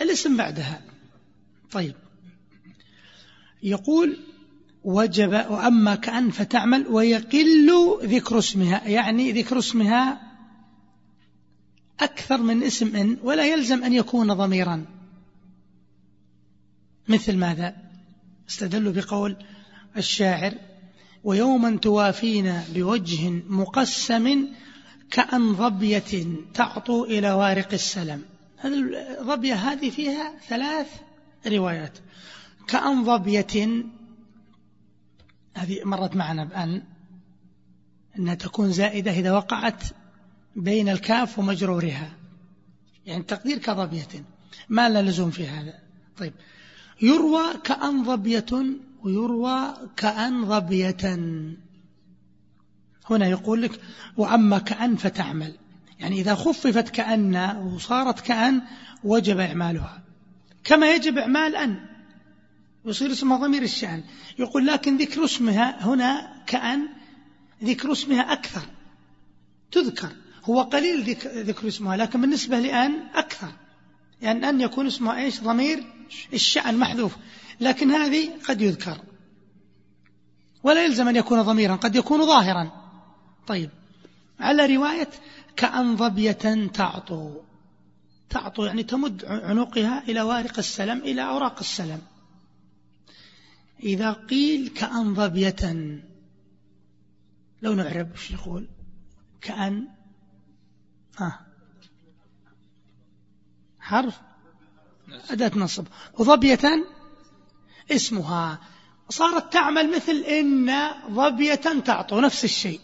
الاسم بعدها. طيب. يقول وجب وأما كأن فتعمل ويقل ذكر اسمها يعني ذكر اسمها أكثر من اسم إن ولا يلزم أن يكون ضميرا. مثل ماذا؟ استدلوا بقول الشاعر ويوما توافينا بوجه مقسم كأن ظبية تعطو إلى وارق السلم. الظبية هذه فيها ثلاث روايات. كأن ظبية. هذه مرت معنا بأن أنها تكون زائدة إذا وقعت بين الكاف ومجرورها. يعني تقدير كظبية. ما لا لزوم في هذا. طيب. يروى كأن ظبية ويروى كأن ظبية. هنا يقول لك وأما كأن فتعمل. يعني إذا خففت كأن وصارت كأن وجب إعمالها. كما يجب إعمال أن. يصير اسمها ضمير الشأن. يقول لكن ذكر اسمها هنا كأن ذكر اسمها أكثر. تذكر. هو قليل ذكر اسمها لكن بالنسبة لأن أكثر. يعني أن يكون اسمها إيش؟ ضمير الشأن محذوف. لكن هذه قد يذكر. ولا يلزم أن يكون ضميرا قد يكون ظاهرا. طيب. على رواية كأن ظبية تعطو. تعطو يعني تمد عنقها إلى وارق السلم إلى أوراق السلم. إذا قيل كأن ظبية لو نعرب إيش نقول كأن آه حرف أداة نصب. وظبية اسمها. صارت تعمل مثل إن ظبية تعطو نفس الشيء.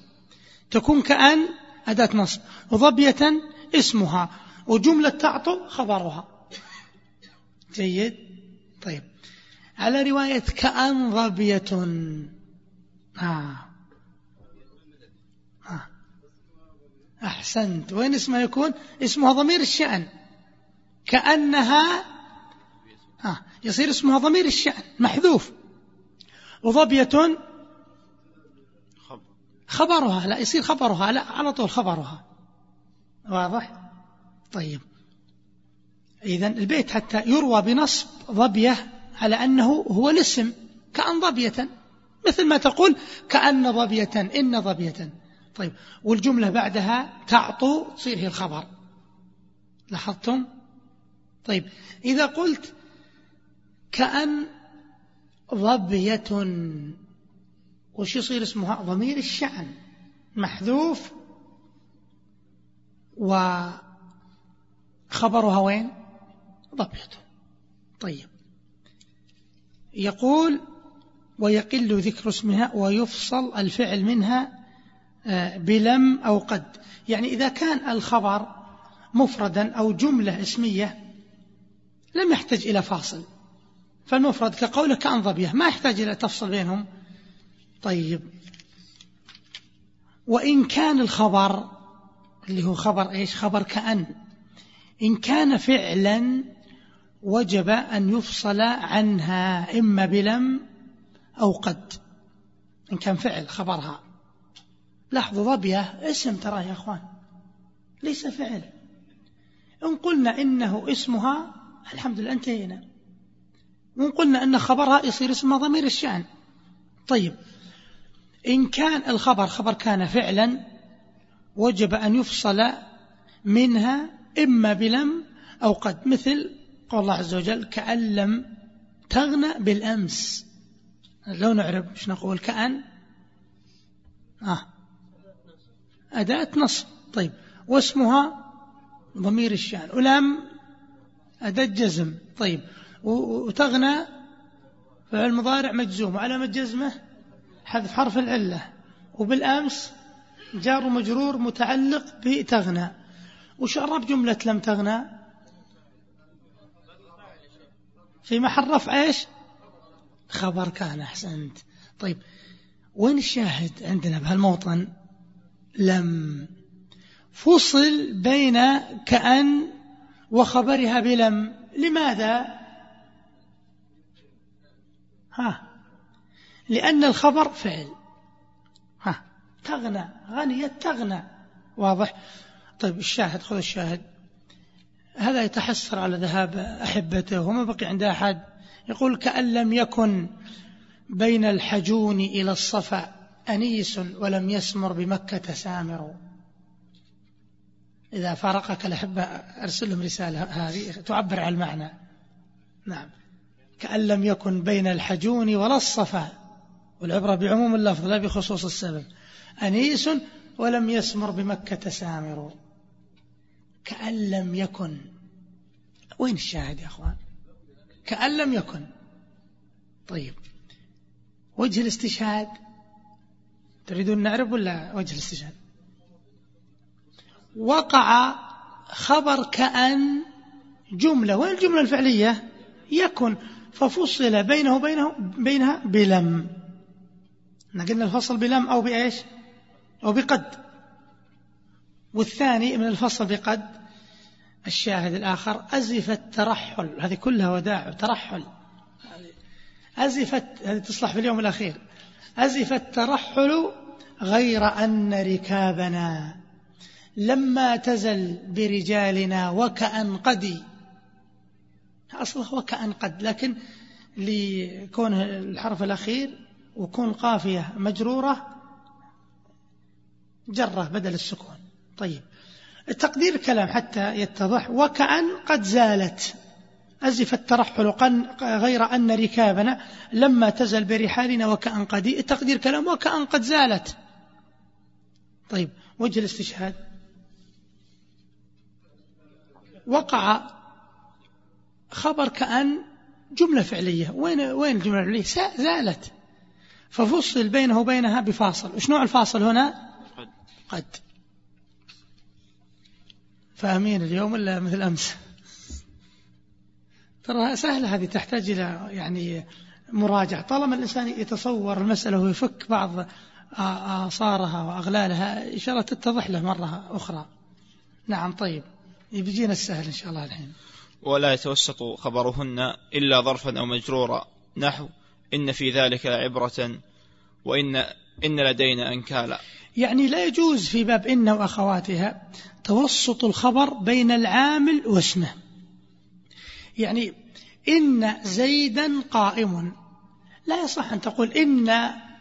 تكون كأن أداة نصب. وظبية اسمها. وجملة تعطو خبرها. جيد؟ طيب. على رواية كأن ظبية آه. آه. أحسنت. وين اسمها يكون؟ اسمها ضمير الشأن. كأنها آه. يصير اسمها ضمير الشأن. محذوف. وظبية خبرها. لا يصير خبرها. لا على طول خبرها. واضح؟ طيب. إذا البيت حتى يروى بنصب ظبية على أنه هو الاسم كأن ظبية مثل ما تقول كأن ظبية إن ظبية. طيب والجملة بعدها تعطو تصير هي الخبر. لاحظتم؟ طيب إذا قلت كأن ظبية وش يصير اسمها؟ ضمير الشأن محذوف وخبرها وين؟ ضبية طيب يقول ويقل ذكر اسمها ويفصل الفعل منها آه، بلم أو قد. يعني إذا كان الخبر مفردا أو جملة اسمية لم يحتاج إلى فاصل. فالمفرد كقولك كأنظبية ما يحتاج إلى تفصل بينهم. طيب. وإن كان الخبر اللي هو خبر إيش؟ خبر كأن. إن كان فعلا وجب أن يفصل عنها إما بلم أو قد إن كان فعل خبرها. لاحظوا ظبية اسم ترى يا أخوان. ليس فعل. إن قلنا إنه اسمها الحمد لله انتهينا. وإن قلنا أن خبرها يصير اسمها ضمير الشأن. طيب إن كان الخبر خبر كان فعلا وجب أن يفصل منها إما بلم أو قد. مثل قال الله عز وجل كأن لم تغنى بالأمس. لو نعرب إيش نقول؟ كأن آه. أداة نصب. طيب. واسمها ضمير الشان ولم أداة جزم طيب. وتغنى فعل مضارع مجزوم. وعلامة جزمه؟ حذف حرف العلة. وبالأمس جار ومجرور متعلق بتغنى. وشرب جملة لم تغنى في محل رفع إيش؟ خبر كان أحسنت. طيب وين الشاهد عندنا بهالموطن؟ لم فصل بين كأن وخبرها بلم. لماذا؟ ها لأن الخبر فعل. ها تغنى غنيت تغنى. واضح؟ طيب الشاهد خذ الشاهد. هذا يتحسر على ذهاب أحبته وما بقي عند أحد. يقول كأن لم يكن بين الحجون إلى الصفا أنيس ولم يسمر بمكة سامر. إذا فارقك الأحبة أرسل لهم رسالة هذه تعبر عن المعنى. نعم. كأن لم يكن بين الحجون ولا الصفا. والعبرة بعموم اللفظ لا بخصوص السبب. أنيس ولم يسمر بمكة سامر. كأن لم يكن. وين الشاهد يا أخوان؟ كأن لم يكن. طيب وجه الاستشهاد؟ تريدون نعرف ولا وجه الاستشهاد؟ وقع خبر كأن جملة. وين الجملة الفعلية؟ يكن. ففصل بينه وبينه بينها بلم. قلنا الفصل بلم أو بإيش؟ أو بقد. والثاني من الفصل بقد الشاهد الآخر أزف الترحل هذه كلها وداع ترحل. أزفت هذه تصلح في اليوم الأخير. أزف الترحل غير أن ركابنا لما تزل برجالنا وكأن قدي أصله وكأن قد لكن لكون الحرف الأخير وكون قافية مجرورة جرة بدل السكون. طيب. التقدير الكلام حتى يتضح. وكأن قد زالت. أزف الترحل غير أن ركابنا لما تزل برحالنا وكأن قد التقدير كلام وكأن قد زالت. طيب. وجه الاستشهاد. وقع خبر كأن جملة فعلية. وين وين الجملة الفعلية؟ زالت. ففصل بينه وبينها بفاصل. وش نوع الفاصل هنا؟ قد. فاهمين اليوم ولا مثل أمس. ترى سهلة هذه تحتاج إلى يعني مراجعة. طالما الإنسان يتصور المسألة ويفك بعض آثارها وأغلالها إن شاء الله تتضح له مرة أخرى. نعم طيب. يبجينا السهل إن شاء الله الحين. ولا يتوسط خبرهن إلا ظرفا أو مجرورا. نحو إن في ذلك لعبرة وإن إن لدينا أنكالا. يعني لا يجوز في باب إن وأخواتها توسط الخبر بين العامل واسمه. يعني إن زيدا قائم. لا يصح أن تقول إن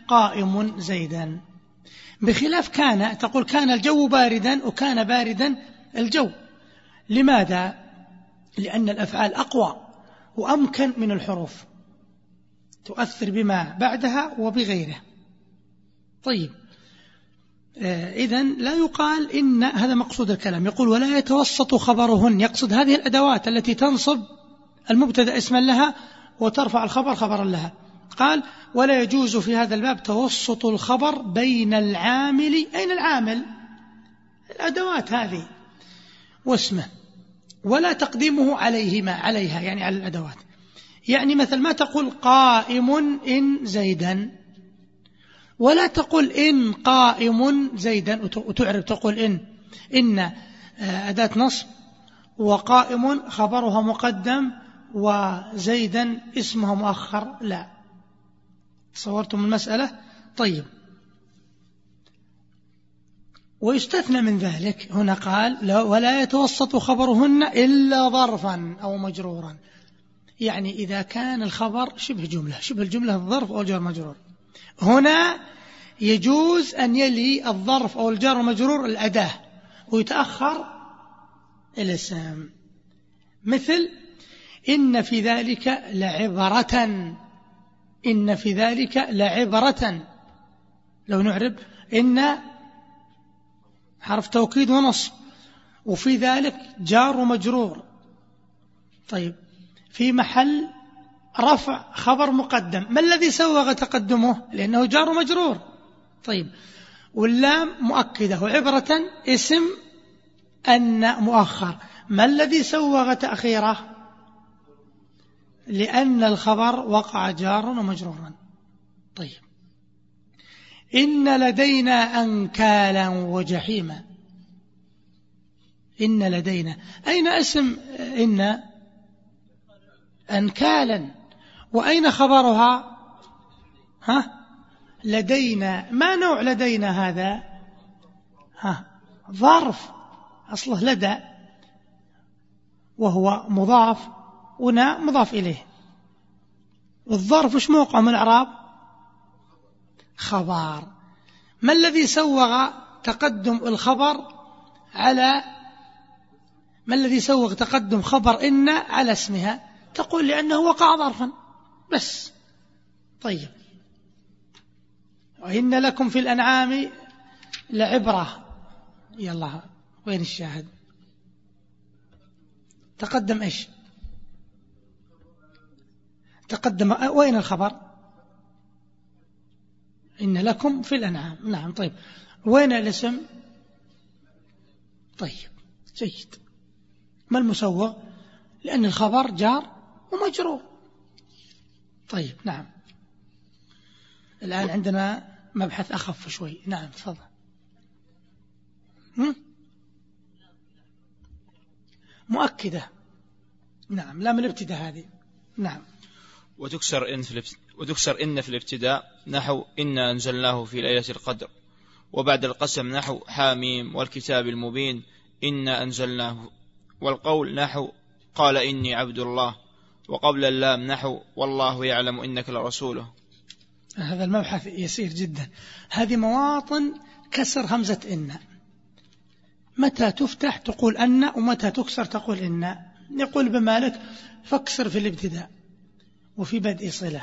قائم زيدا. بخلاف كان تقول كان الجو باردا وكان باردا الجو. لماذا؟ لأن الأفعال أقوى وأمكن من الحروف. تؤثر بما بعدها وبغيره. طيب. إذا لا يقال إن هذا مقصود الكلام. يقول ولا يتوسط خبرهن. يقصد هذه الأدوات التي تنصب المبتدأ اسما لها وترفع الخبر خبرا لها. قال ولا يجوز في هذا الباب توسط الخبر بين العامل. أين العامل؟ الأدوات هذه واسمه. ولا تقديمه عليهما عليها يعني على الأدوات. يعني مثل ما تقول قائم إن زيدا. ولا تقول إن قائم زيدا. وتعرف تقول إن. إن آه، أداة نصب. وقائم خبرها مقدم وزيدا اسمها مؤخر. لا. صورتم المسألة؟ طيب. ويستثنى من ذلك. هنا قال ولا يتوسط خبرهن إلا ظرفا أو مجرورا. يعني إذا كان الخبر شبه جملة. شبه الجملة الظرف أو الجار مجرور. هنا يجوز أن يلي الظرف أو الجار المجرور الأداة ويتأخر الاسم. مثل إن في ذلك لعبرة. إن في ذلك لعبرة. لو نعرب إن حرف توكيد ونص وفي ذلك جار ومجرور طيب في محل رفع خبر مقدم. ما الذي سوغ تقدمه؟ لأنه جار ومجرور. طيب. واللام مؤكدة وعبرة اسم أن مؤخر. ما الذي سوغ تأخيره؟ لأن الخبر وقع جارا ومجرورا طيب. إن لدينا أنكالا وجحيما. إن لدينا. أين اسم إن؟ أنكالا. وأين خبرها؟ ها؟ لدينا ما نوع لدينا هذا؟ ها ظرف أصله لدى وهو مضاف ونا مضاف إليه. الظرف وش موقع من الإعراب؟ خبر ما الذي سوغ تقدم الخبر على ما الذي سوغ تقدم خبر إن على اسمها؟ تقول لأنه وقع ظرفا. بس. طيب. وإن لكم في الأنعام لعبرة. يلا وين الشاهد؟ تقدم إيش؟ تقدم وين الخبر؟ إن لكم في الأنعام. نعم طيب. وين الاسم؟ طيب جيد. ما المسوغ؟ لأن الخبر جار ومجرور. طيب نعم. الآن عندنا مبحث أخف شوي. نعم تفضل. مؤكدة. نعم لام الابتداء هذه. نعم. وتكسر إن في وتكسر إن في الابتداء. نحو إنا أنزلناه في ليلة القدر. وبعد القسم نحو حاميم والكتاب المبين. إنا أنزلناه. والقول نحو قال إني عبد الله. وقبل اللام نحو والله يعلم إنك لرسوله. هذا المبحث يسير جدا. هذه مواطن كسر همزة إن. متى تفتح تقول أن ومتى تكسر تقول إن. يقول بمالك فاكسر في الابتداء وفي بدء صلة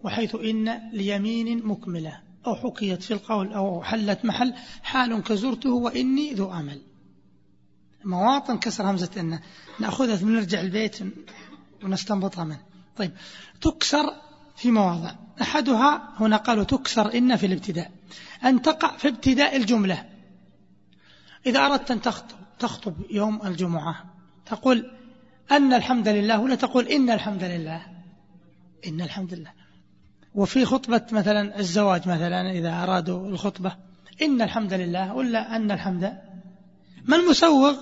وحيث إن ليمين مكملة أو حكيت في القول أو حلت محل حال كزرته وإني ذو أمل. مواطن كسر همزة إن. نأخذها ثم نرجع البيت ونستنبطها منه. طيب تكسر في مواضع. أحدها هنا قالوا تكسر إن في الابتداء. أن تقع في ابتداء الجملة. إذا أردت أن تخطب, تخطب يوم الجمعة. تقول أن الحمد لله ولا تقول إن الحمد لله؟ إن الحمد لله. وفي خطبة مثلا الزواج مثلا إذا أرادوا الخطبة. إن الحمد لله ولا أن الحمد؟ ما المسوغ؟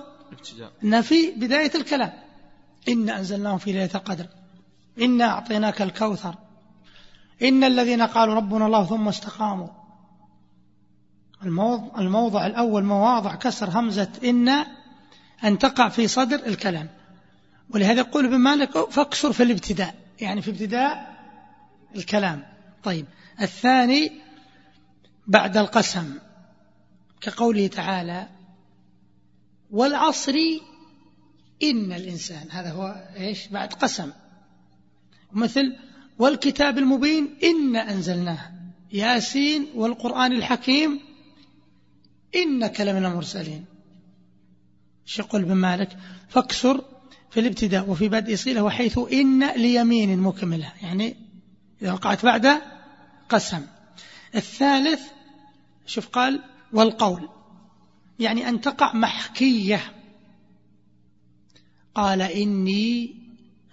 إن في بداية الكلام. إن أنزلناه في ليلة القدر. إنا أعطيناك الكوثر. إن الذين قالوا ربنا الله ثم استقاموا. الموضع, الموضع الأول مواضع كسر همزة إن أن تقع في صدر الكلام. ولهذا يقول ابن مالك فاكسر في الابتداء. يعني في ابتداء الكلام. طيب. الثاني بعد القسم. كقوله تعالى والعصر إن الإنسان هذا هو إيش؟ بعد قسم. مثل والكتاب المبين إن أنزلناه. ياسين والقرآن الحكيم إنك لمن المرسلين. يقول بن مالك؟ فاكسر في الابتداء وفي بدء صلة وحيث إن ليمين مكملة. يعني إذا وقعت بعد قسم. الثالث شوف قال والقول. يعني أن تقع محكية. قال إني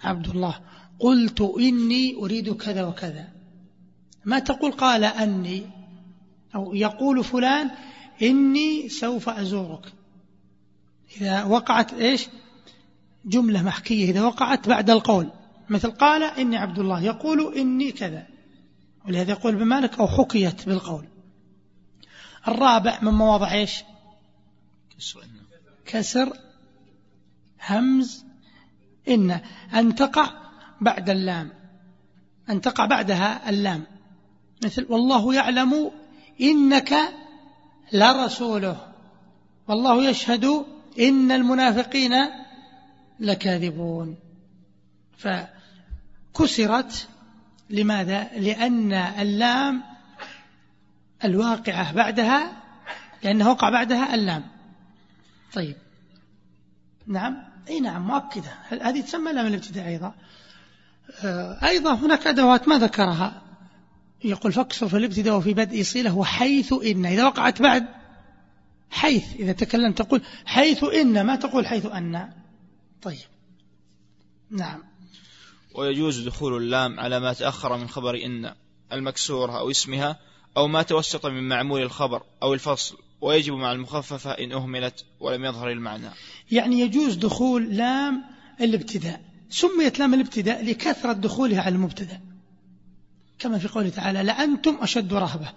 عبد الله. قلت إني أريد كذا وكذا. ما تقول قال أني؟ أو يقول فلان إني سوف أزورك. إذا وقعت إيش؟ جملة محكية. إذا وقعت بعد القول. مثل قال إني عبد الله. يقول إني كذا. ولهذا يقول بمالك أو حكيت بالقول. الرابع من مواضع إيش؟ كسر همز إن أن تقع بعد اللام أن تقع بعدها اللام. مثل والله يعلم إنك لرسوله والله يشهد إن المنافقين لكاذبون. فكسرت لماذا؟ لأن اللام الواقعة بعدها لأنه وقع بعدها اللام. طيب. نعم. أي نعم مؤكدة هذه تسمى لام الابتداء أيضا. آه، أيضا هناك أدوات ما ذكرها. يقول فاكسر في الابتداء وفي بدء صلة وحيث إن. إذا وقعت بعد حيث. إذا تكلمت تقول حيث إن ما تقول حيث أن. طيب. نعم. ويجوز دخول اللام على ما تأخر من خبر إن المكسورة أو اسمها أو ما توسط من معمول الخبر أو الفصل. ويجب مع المخففة إن أهملت ولم يظهر المعنى. يعني يجوز دخول لام الابتداء سميت لام الابتداء لكثرة دخولها على المبتدأ. كما في قوله تعالى لأنتم أشد رهبة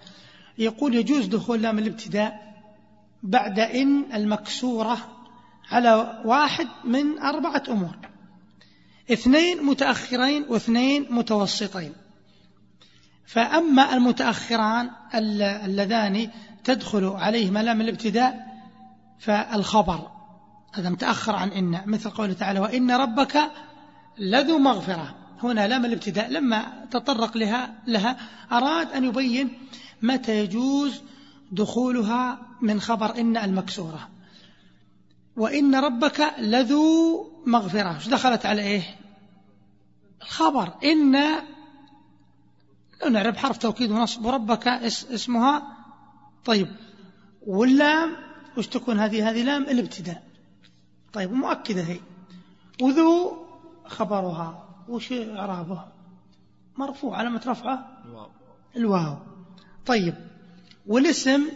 يقول يجوز دخول لام الابتداء بعد إن المكسورة على واحد من أربعة أمور. اثنين متأخرين واثنين متوسطين. فأما المتأخران اللذان تدخل عليهما لام الابتداء فالخبر هذا متأخر عن إن مثل قوله تعالى وإن ربك لذو مغفرة. هنا لام الابتداء لما تطرق لها, لها أراد أن يبين متى يجوز دخولها من خبر إن المكسورة. وإن ربك لذو مغفرة. إيش دخلت على إيه؟ الخبر. إن لو نعرف حرف توكيد ونصب وربك اسمها طيب واللام وش تكون هذه؟ هذه لام الابتداء. طيب مؤكدة هي. وذو خبرها وش إعرابه مرفوع علامة رفعه الواو. الواو. طيب والاسم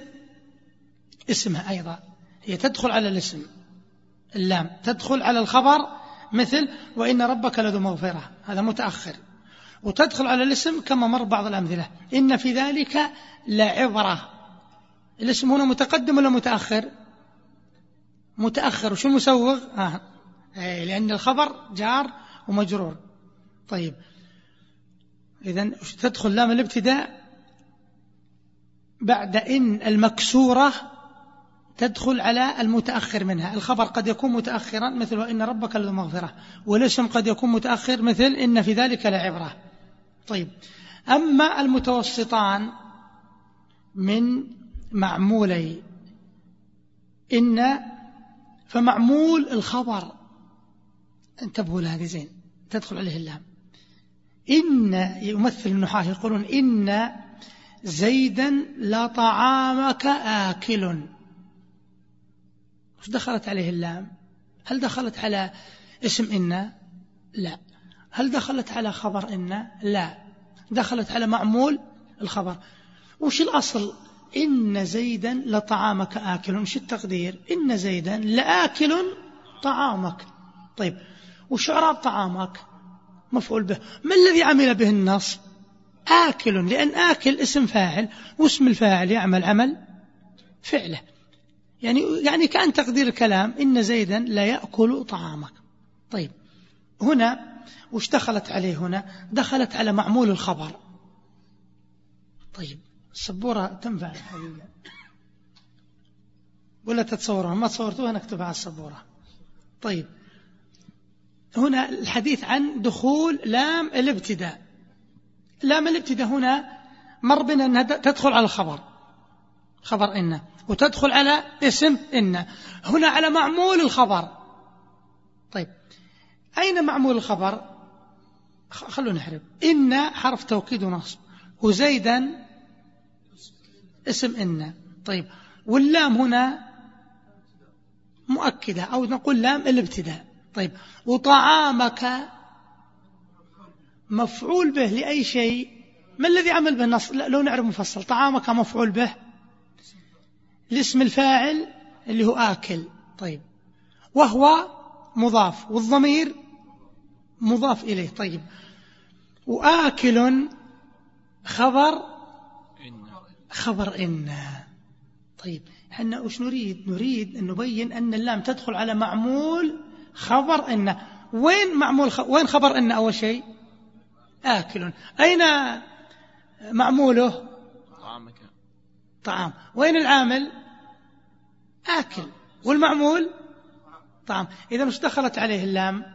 اسمها أيضا. هي تدخل على الاسم اللام. تدخل على الخبر مثل وإن ربك لذو مغفرة. هذا متأخر. وتدخل على الاسم كما مر بعض الأمثلة. إن في ذلك لعبرة. الاسم هنا متقدم ولا متأخر؟ متأخر. وشو المسوغ؟ آه. لأن الخبر جار ومجرور. طيب. إذا تدخل لام الابتداء بعد إن المكسورة تدخل على المتأخر منها. الخبر قد يكون متأخرا مثل وإن ربك لذو مغفرة والاسم قد يكون متأخر مثل إن في ذلك لعبرة. طيب. أما المتوسطان من معمولي. إن فمعمول الخبر. انتبهوا لهذه زين. تدخل عليه اللام. إن يمثل النحاة يقولون إن زيدا لطعامك آكل. وش دخلت عليه اللام؟ هل دخلت على اسم إن؟ لا. هل دخلت على خبر إن؟ لا. دخلت على معمول الخبر. وش الأصل؟ إن زيدا لطعامك آكل. وش التقدير. إن زيدا لآكل طعامك. طيب وش إعراب طعامك؟ مفعول به. ما الذي عمل به النصب آكل لأن آكل اسم فاعل واسم الفاعل يعمل عمل فعله. يعني يعني كأن تقدير الكلام إن زيدا لا يأكل طعامك. طيب هنا وش دخلت عليه هنا؟ دخلت على معمول الخبر. طيب السبورة تنفع حقيقة ولا تتصورها ما تصورتوها نكتبها على السبورة طيب. هنا الحديث عن دخول لام الابتداء. لام الابتداء هنا مر بنا أنها تدخل على الخبر. خبر إن وتدخل على اسم إن. هنا على معمول الخبر. طيب. أين معمول الخبر؟ خلونا نحرب. إن حرف توكيد ونصب. وزيدا اسم إن. طيب. واللام هنا مؤكدة أو نقول لام الابتداء. طيب. وطعامك مفعول به لأي شيء؟ ما الذي عمل به النص؟ لو نعرف مفصل. طعامك مفعول به الاسم الفاعل اللي هو آكل. طيب. وهو مضاف والضمير مضاف إليه. طيب. وآكل خبر خبر إن طيب إحنا وش نريد؟ نريد أن نبين أن اللام تدخل على معمول خبر إن. وين معمول خ... وين خبر إن أول شيء؟ آكل. أين معموله؟ طعامك. طعام. وين العامل؟ آكل. والمعمول؟ طعام. إذا مش دخلت عليه اللام؟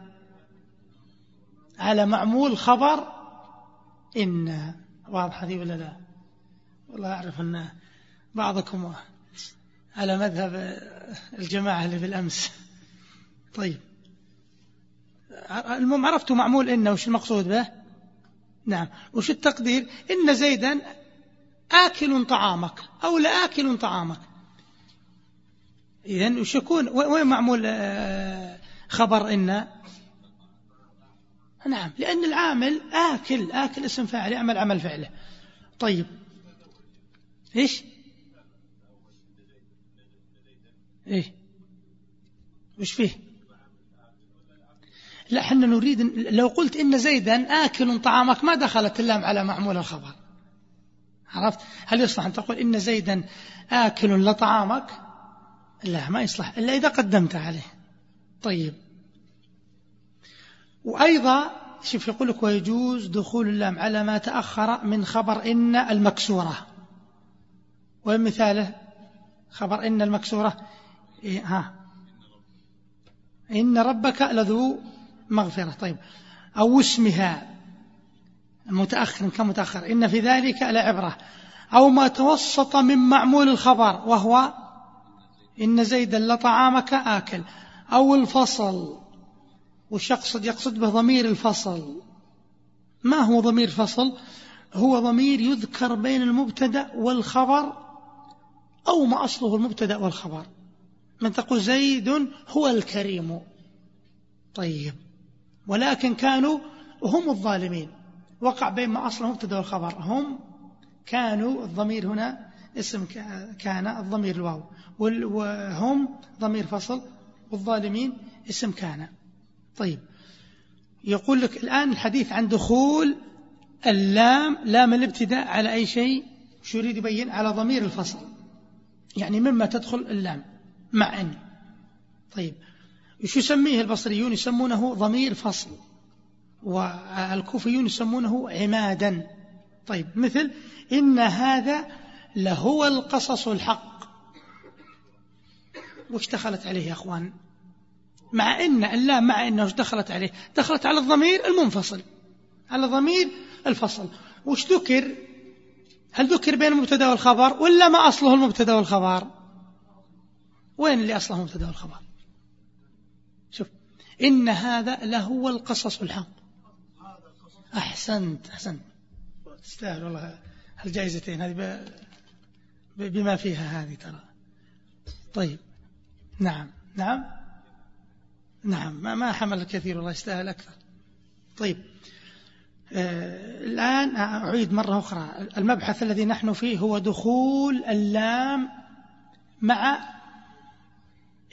على معمول خبر إن. واضحة دي ولا لا؟ والله أعرف أن بعضكم على مذهب الجماعة اللي بالأمس طيب. المهم عرفتوا معمول إن وش المقصود به؟ نعم. وش التقدير؟ إن زيدا آكل طعامك أو لآكل طعامك. إذن وش يكون؟ وين معمول آه، خبر إن؟ نعم. لأن العامل آكل آكل اسم فاعل يعمل عمل فعله. طيب. إيش؟ إيه وش فيه؟ لا إحنا نريد لو قلت إن زيدا آكل طعامك ما دخلت اللام على معمول الخبر. عرفت؟ هل يصلح أن تقول إن زيدا آكل لطعامك؟ لا ما يصلح إلا إذا قدمت عليه. طيب. وأيضا شوف يقول لك ويجوز دخول اللام على ما تأخر من خبر إن المكسورة. ومثاله خبر إن المكسورة إيه ها. إن ربك لذو مغفرة. طيب. أو اسمها متأخر كمتأخر إن في ذلك لعبرة. أو ما توسط من معمول الخبر وهو إن زيدا لطعامك آكل. أو الفصل وش يقصد؟ يقصد به ضمير الفصل. ما هو ضمير فصل؟ هو ضمير يذكر بين المبتدأ والخبر أو ما أصله المبتدأ والخبر. من تقول زيد هو الكريم. طيب. ولكن كانوا هم الظالمين. وقع بين ما أصله مبتدا والخبر. هم كانوا الضمير هنا اسم كان الضمير الواو. وهم ضمير فصل. والظالمين اسم كان. طيب. يقول لك الآن الحديث عن دخول اللام لام الابتداء على أي شيء؟ شو يريد يبين؟ على ضمير الفصل. يعني مما تدخل اللام مع أن. طيب. وش يسميه البصريون؟ يسمونه ضمير فصل والكوفيون يسمونه عمادا. طيب مثل إن هذا لهو القصص الحق. وش دخلت عليه يا أخوان؟ مع إن اللام مع إنه وش دخلت عليه؟ دخلت على الضمير المنفصل على ضمير الفصل. وش ذكر؟ هل ذكر بين المبتدا والخبر ولا ما أصله المبتدا والخبر؟ وين اللي أصله المبتدا والخبر؟ شوف إن هذا لهو القصص الحق. أحسنت أحسنت. تستاهل والله الجائزتين هذه بما فيها هذه ترى. طيب نعم نعم. نعم ما حمل الكثير والله يستاهل أكثر. طيب الآن أعيد مرة أخرى. المبحث الذي نحن فيه هو دخول اللام مع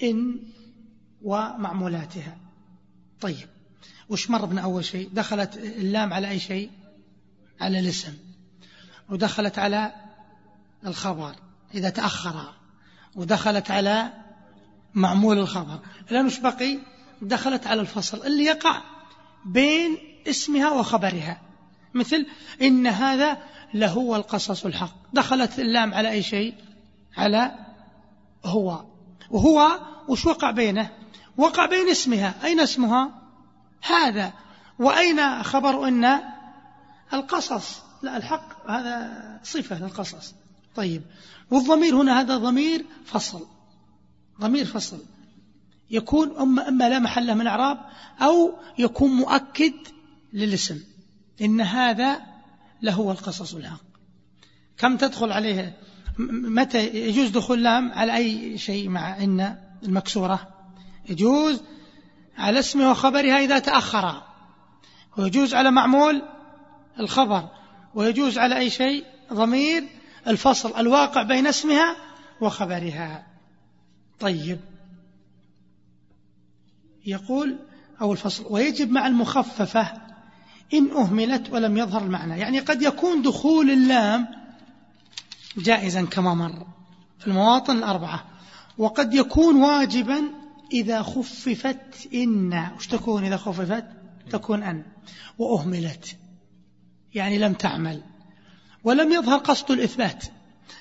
إن ومعمولاتها. طيب وش مر بنا أول شيء؟ دخلت اللام على أي شيء؟ على الاسم. ودخلت على الخبر إذا تأخر. ودخلت على معمول الخبر. الآن وش بقي؟ دخلت على الفصل. اللي يقع بين اسمها وخبرها. مثل إن هذا لهو القصص الحق. دخلت اللام على أي شيء؟ على هو. وهو وش وقع بينه؟ وقع بين اسمها. أين اسمها؟ هذا. وأين خبر أن القصص؟ لا الحق. هذا صفة للقصص. طيب. والضمير هنا هذا ضمير فصل. ضمير فصل. يكون أما, أما لا محل من أعراب أو يكون مؤكد للاسم إن هذا لهو القصص الحق. كم تدخل عليه؟ متى يجوز دخول لام على أي شيء مع إن المكسورة؟ يجوز على اسمه وخبرها إذا تأخر. ويجوز على معمول الخبر. ويجوز على أي شيء؟ ضمير الفصل الواقع بين اسمها وخبرها. طيب. يقول أو الفصل ويجب مع المخففة إن أهملت ولم يظهر المعنى. يعني قد يكون دخول اللام جائزا كما مر في المواطن الأربعة وقد يكون واجبا إذا خففت إن. وش تكون إذا خففت؟ تكون أن. وأهملت. يعني لم تعمل. ولم يظهر قصد الإثبات.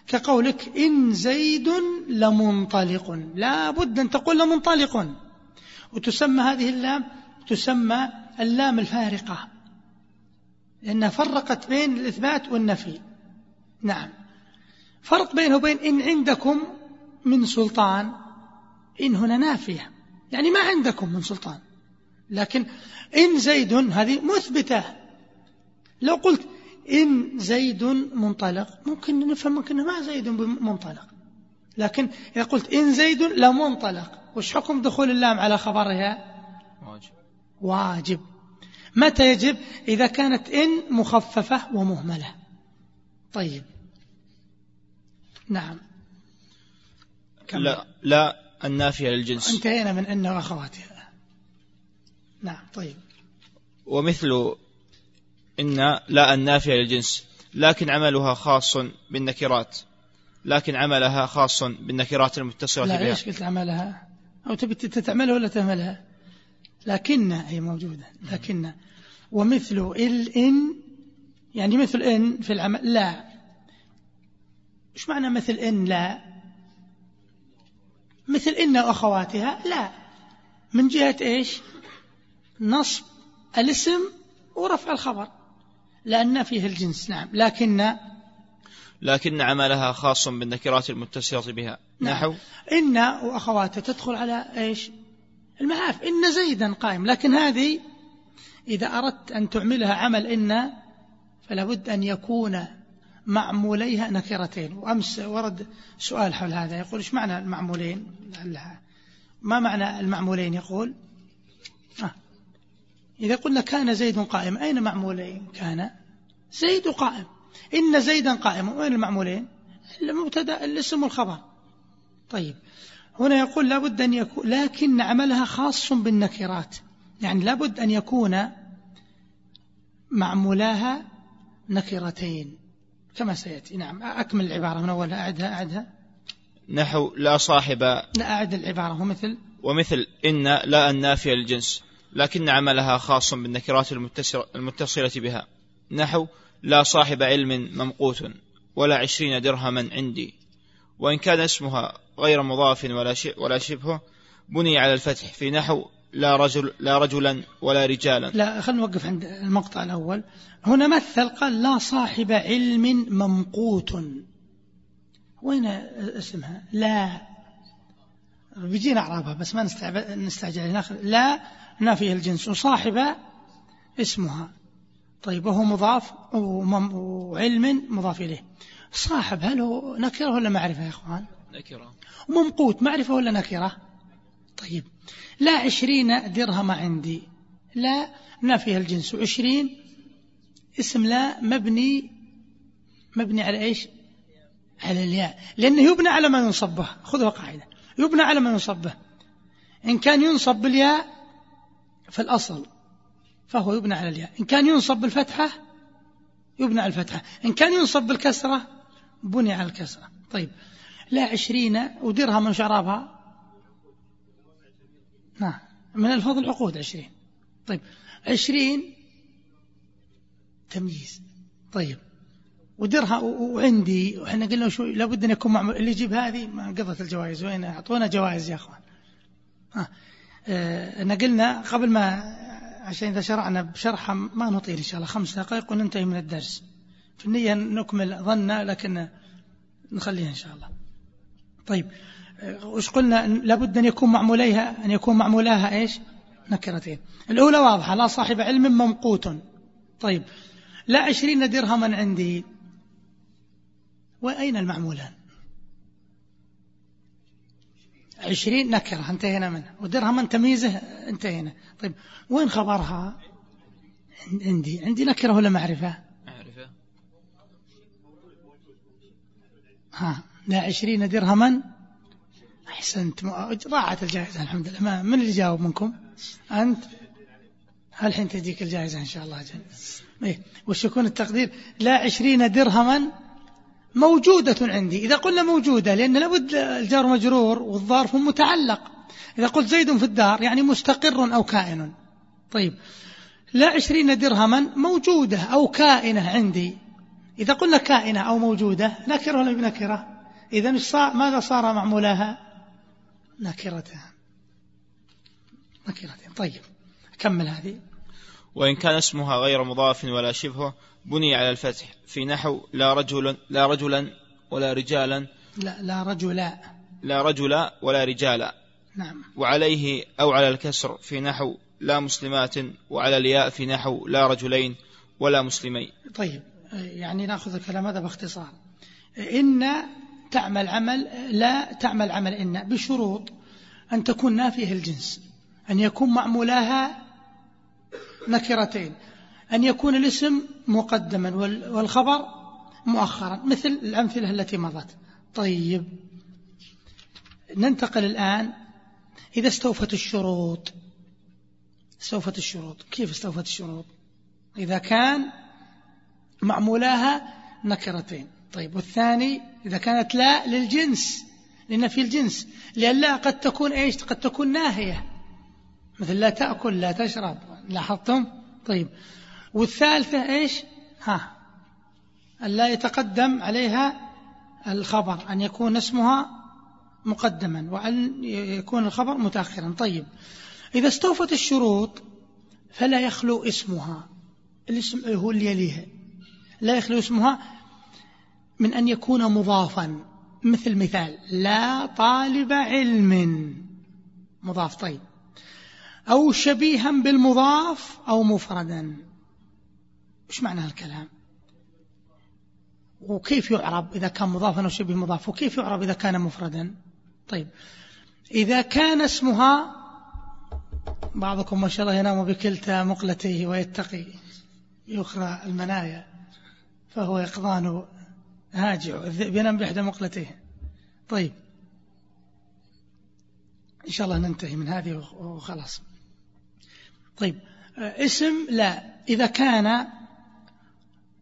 كقولك إن زيد لمنطلق. لا بد أن تقول لمنطلق. وتسمى هذه اللام تسمى اللام الفارقة. لأنها فرقت بين الإثبات والنفي. نعم. فرق بينه وبين إن عندكم من سلطان إن هنا نافية. يعني ما عندكم من سلطان. لكن إن زيد هذه مثبتة. لو قلت إن زيد منطلق ممكن نفهم ممكن ما زيد منطلق لكن إذا قلت إن زيد لمنطلق وش حكم دخول اللام على خبرها؟ واجب. واجب. متى يجب؟ إذا كانت إن مخففة ومهملة. طيب. نعم. كمل. لا لا النافية للجنس. انتهينا من إن وأخواتها. نعم طيب. ومثل إن لا النافية للجنس لكن عملها خاص بالنكرات لكن عملها خاص بالنكرات المتصلة لا بها. ليش قلت عملها؟ أو تبي تتعملها ولا تهملها لكن هي موجودة لكن ومثل الإن يعني مثل إن في العمل لا. إيش معنى مثل إن؟ لا. مثل إن وأخواتها لا. من جهة إيش؟ نصب الاسم ورفع الخبر لأن فيه الجنس نعم. لكن لكن عملها خاص بالنكرات المتصلة بها. نعم. نحو؟ إن وأخواتها تدخل على إيش؟ المعاف إن زيدا قائم. لكن هذه إذا أردت أن تعملها عمل إن فلا بد أن يكون معموليها نكرتين. وأمس ورد سؤال حول هذا يقول إيش معنى المعمولين؟ ما معنى المعمولين؟ يقول آه إذا قلنا كان زيد قائم أين معمولين؟ كان زيد قائم. إن زيدا قائم وين المعمولين؟ المبتدا الاسم والخبر. طيب هنا يقول لابد أن يكون لكن عملها خاص بالنكرات. يعني لابد أن يكون معمولاها نكرتين كما سيأتي. نعم أكمل العبارة من أولها أعدها أعدها. نحو لا صاحب لا أعد العبارة ومثل ومثل إن لا النافية للجنس لكن عملها خاص بالنكرات المتصلة بها. نحو لا صاحب علم ممقوت ولا عشرين درهما عندي. وإن كان اسمها غير مضاف ولا ولا شبهه بني على الفتح في نحو لا رجل لا رجلا ولا رجالا. لا خلينا نوقف عند المقطع الأول. هنا مثل قال لا صاحب علم ممقوت. وين اسمها؟ لا. بيجينا أعرابها بس ما نستعجل. لا نافيه الجنس. وصاحب اسمها. طيب وهو مضاف وعلم مضاف إليه. صاحب هل هو نكرة ولا معرفة يا أخوان؟ نكرة. وممقوت معرفة ولا نكرة؟ طيب لا عشرين درهم عندي لا نافيه الجنس وعشرين اسم لا مبني مبني على إيش؟ على الياء لأنه يبنى على ما ينصب به خذها قاعدة يبنى على ما ينصب به إن كان ينصب بالياء في الأصل فهو يبنى على الياء إن كان ينصب بالفتحة يبنى على الفتحة إن كان ينصب بالكسرة بني على الكسرة. طيب لا عشرين ودرهم من شرابها؟ نعم من الفضل عقود عشرين. طيب عشرين تمييز. طيب ودرها وعندي وحنا قلنا شو لابد أن يكون معمول اللي يجيب هذه ما قضت الجوائز. وين أعطونا جوائز يا أخوان؟ ها آه قلنا قبل ما عشان إذا شرعنا بشرحها ما نطيل إن شاء الله خمس دقائق وننتهي من الدرس. في النية نكمل ظننا لكن نخليها إن شاء الله. طيب وش قلنا؟ لابد أن يكون معموليها أن يكون معمولاها إيش؟ نكرتين. الأولى واضحة لا صاحب علم ممقوت طيب لا عشرين درهما عندي. وأين المعمولان؟ عشرين نكرة انتهينا منها. ودرهم تمييزه انتهينا. طيب وين خبرها؟ عندي. عندي نكرة ولا معرفة؟ ها لا عشرين درهما. أحسنت. ضاعت الجائزة الحمد لله ما من اللي جاوب منكم؟ أنت؟ الحين تجيك الجائزة إن شاء الله جل إيه. وش يكون التقدير؟ لا عشرين درهما موجودة عندي. إذا قلنا موجودة لأن لابد الجار مجرور والظرف متعلق. إذا قلت زيد في الدار يعني مستقر أو كائن. طيب. لا عشرين درهما موجودة أو كائنة عندي. إذا قلنا كائنة أو موجودة نكرة ولا بنكرة إذا ماذا صار معمولها؟ نكرتها نكرتين طيب كمل هذه. وإن كان اسمها غير مضاف ولا شبهه بني على الفتح. في نحو لا رجل لا رجلا ولا رجالا. لا لا رجلا. لا رجلا ولا رجالا. نعم. وعليه أو على الكسر في نحو لا مسلمات وعلى الياء في نحو لا رجلين ولا مسلمين. طيب. يعني ناخذ الكلام هذا باختصار. إن تعمل عمل لا تعمل عمل إن بشروط أن تكون نافية الجنس أن يكون معمولاها نكرتين أن يكون الاسم مقدما والخبر مؤخرا مثل الأمثلة التي مضت. طيب ننتقل الآن إذا استوفت الشروط. استوفت الشروط. كيف استوفت الشروط؟ إذا كان معمولاها نكرتين. طيب والثاني إذا كانت لا للجنس لأن في الجنس لأن لا قد تكون إيش؟ قد تكون ناهية. مثل لا تأكل لا تشرب. لاحظتم؟ طيب. والثالثة إيش؟ ها لا يتقدم عليها الخبر أن يكون اسمها مقدما وأن يكون الخبر متأخرا. طيب. إذا استوفت الشروط فلا يخلو اسمها. الاسم هو اللي يليها. لا يخلو اسمها من أن يكون مضافا. مثل مثال لا طالب علم. مضاف طيب. أو شبيها بالمضاف أو مفردا. إيش معنى الكلام وكيف يعرب إذا كان مضافا أو شبه مضاف؟ وكيف يعرب إذا كان مفردا؟ طيب. إذا كان اسمها بعضكم ما شاء الله ينام بكلتا مقلتيه ويتقي يخرى المنايا. فهو يقظان هاجع الذئب ينام بإحدى مقلتيه. طيب. إن شاء الله ننتهي من هذه وخلاص. طيب. اسم لا. إذا كان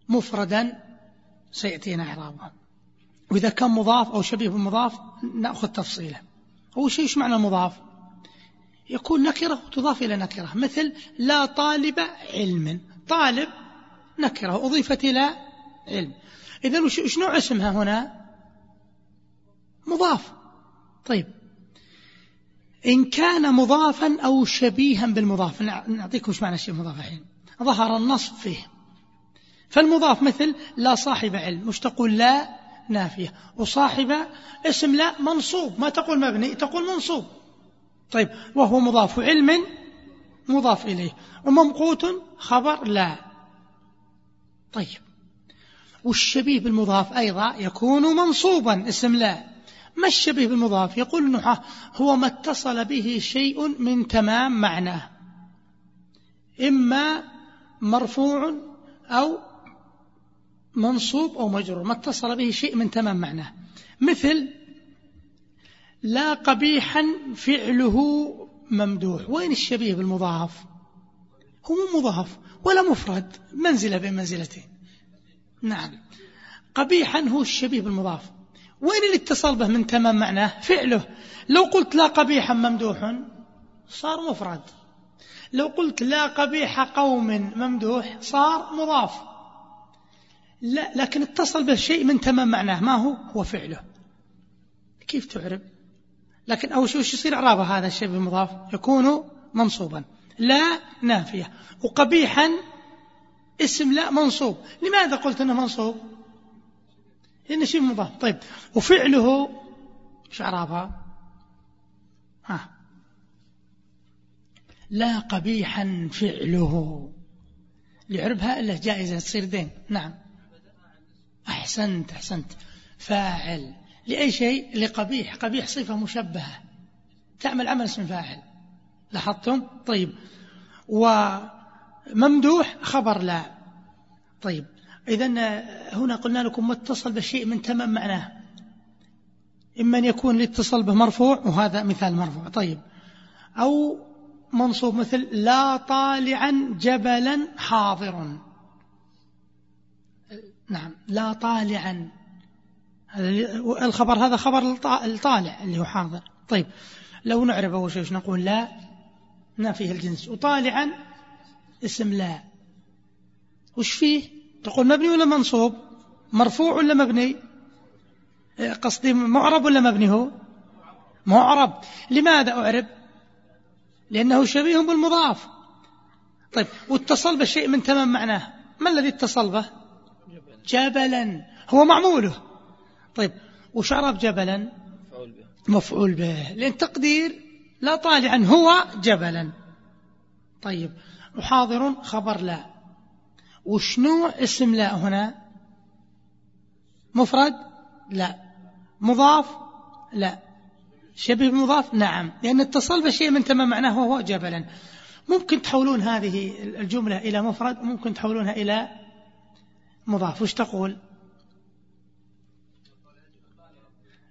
مفردا سيأتينا إعرابه. وإذا كان مضاف أو شبيه بالمضاف نأخذ تفصيله. أول شيء إيش معنى المضاف؟ يكون نكرة تضاف إلى نكرة. مثل لا طالب علم. طالب نكرة أضيفت إلى علم. إذا وش نوع اسمها هنا؟ مضاف. طيب. إن كان مضافا أو شبيها بالمضاف. نعطيكم إيش معنى الشيء المضاف الحين. ظهر النص فيه فالمضاف مثل لا صاحب علم مش تقول لا نافية. وصاحب اسم لا منصوب. ما تقول مبني تقول منصوب. طيب. وهو مضاف علم مضاف إليه. وممقوت خبر لا. طيب. والشبيه بالمضاف أيضا يكون منصوبا اسم لا. ما الشبيه بالمضاف؟ يقول النحاة هو ما اتصل به شيء من تمام معناه إما مرفوع أو منصوب أو مجرور ما اتصل به شيء من تمام معناه مثل لا قبيحا فعله ممدوح. وين الشبيه بالمضاف؟ هو مضاف ولا مفرد. منزلة بين منزلتين. نعم. قبيحا هو الشبيه بالمضاف. وين الاتصال به من تمام معناه؟ فعله. لو قلت لا قبيحا ممدوح صار مفرد. لو قلت لا قبيح قوم ممدوح صار مضاف. لا لكن اتصل به شيء من تمام معناه. ما هو؟ هو فعله. كيف تعرب لكن أول شيء يصير إعرابه هذا الشيء بالمضاف؟ يكون منصوبا. لا نافية. وقبيحا اسم لا منصوب. لماذا قلت أنه منصوب؟ لأنه شيء مضاف. طيب. وفعله إيش إعرابها؟ ها. لا قبيحا فعله. لعربها إلا جائزة تصير دين. نعم. أحسنت أحسنت. فاعل. لأي شيء؟ لقبيح. قبيح صفة مشبهة. تعمل عمل اسم فاعل. لاحظتم؟ طيب. وممدوح خبر لا. طيب إذا هنا قلنا لكم متصل بشيء من تمام معناه. إما أن يكون الاتصال به مرفوع وهذا مثال مرفوع. طيب أو منصوب مثل لا طالعا جبلا حاضر نعم لا طالعا. الخبر هذا خبر الطالع اللي هو حاضر. طيب لو نعرف أول شيء نقول؟ لا نافيه الجنس. وطالعا اسم لا. وش فيه؟ تقول مبني ولا منصوب؟ مرفوع ولا مبني؟ قصدي معرب ولا مبني هو؟ معرب. لماذا أعرب؟ لأنه شبيه بالمضاف. طيب واتصل بالشيء من تمام معناه. ما الذي اتصل به؟ جبلا. هو معموله. طيب وش عرب جبلا؟ مفعول به. لأن تقدير لا طالعا هو جبلا. طيب وحاضر خبر لا. وش نوع اسم لا هنا؟ مفرد لا. مضاف لا. شبه مضاف نعم. لأن اتصل بشيء من تمام معناه وهو جبلا. ممكن تحولون هذه الجملة إلى مفرد وممكن تحولونها إلى مضاف. وش تقول؟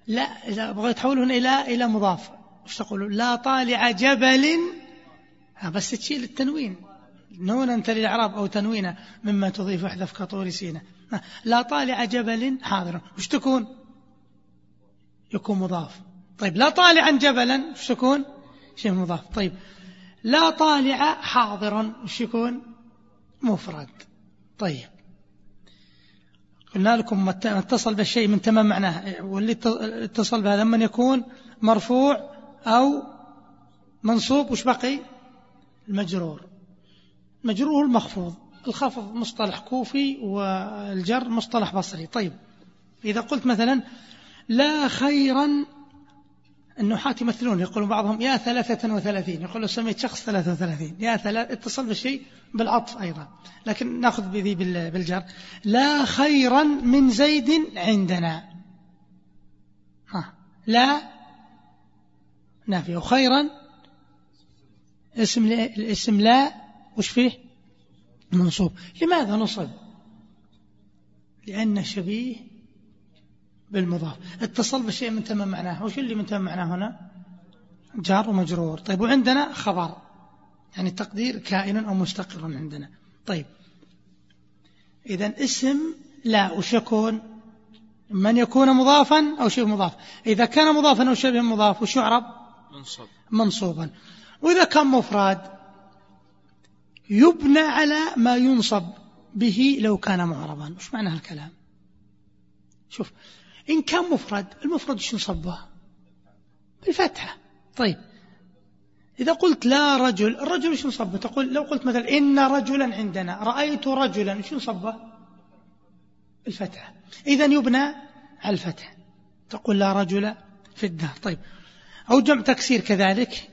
لا إذا بغيت تحولون إلى إلى مضاف. وش تقولون لا طالع جبل. بس تشيل التنوين. نون أنت للإعراب أو تنوينه مما تضيف أحذف كطور سينا. لا طالع جبل حاضر. وش تكون؟ يكون مضاف. طيب لا طالعا جبلا وش تكون؟ شيء مضاف. طيب لا طالع حاضرا وش يكون؟ مفرد. طيب. قلنا لكم اتصل بالشيء من تمام معناه. واللي اتصل بهذا من يكون مرفوع أو منصوب وش بقي؟ المجرور. مجرور المخفوض الخفض مصطلح كوفي والجر مصطلح بصري. طيب إذا قلت مثلا لا خيرا النحاة يمثلون يقولون بعضهم يا ثلاثة وثلاثين يقول سميت شخص ثلاثة وثلاثين يا ثلاثة اتصل بالشيء بالعطف أيضا. لكن نأخذ بذي بالجر. لا خيرا من زيد عندنا. ها لا نافية. وخيرا اسم لا الاسم لا وش فيه؟ منصوب. لماذا نصب؟ لأن شبيه بالمضاف. اتصل بشيء من تمام معناه. وش اللي من تمام معناه هنا؟ جار ومجرور. طيب وعندنا خبر. يعني تقدير كائن أو مستقر عندنا. طيب إذا اسم لا وش يكون من يكون مضافا أو شبه مضاف. إذا كان مضافا أو شبه مضاف وش يعرب؟ منصوب. منصوبا. وإذا كان مفرد يبنى على ما ينصب به لو كان معربا وش معنى هالكلام؟ شوف إن كان مفرد المفرد وش ينصبه بالفتحة. طيب إذا قلت لا رجل الرجل وش ينصبه تقول لو قلت مثلا إن رجلا عندنا رأيت رجلا وش ينصبه الفتحة إذا يبنى على الفتح تقول لا رجل في الدار. طيب أو جمع تكسير كذلك؟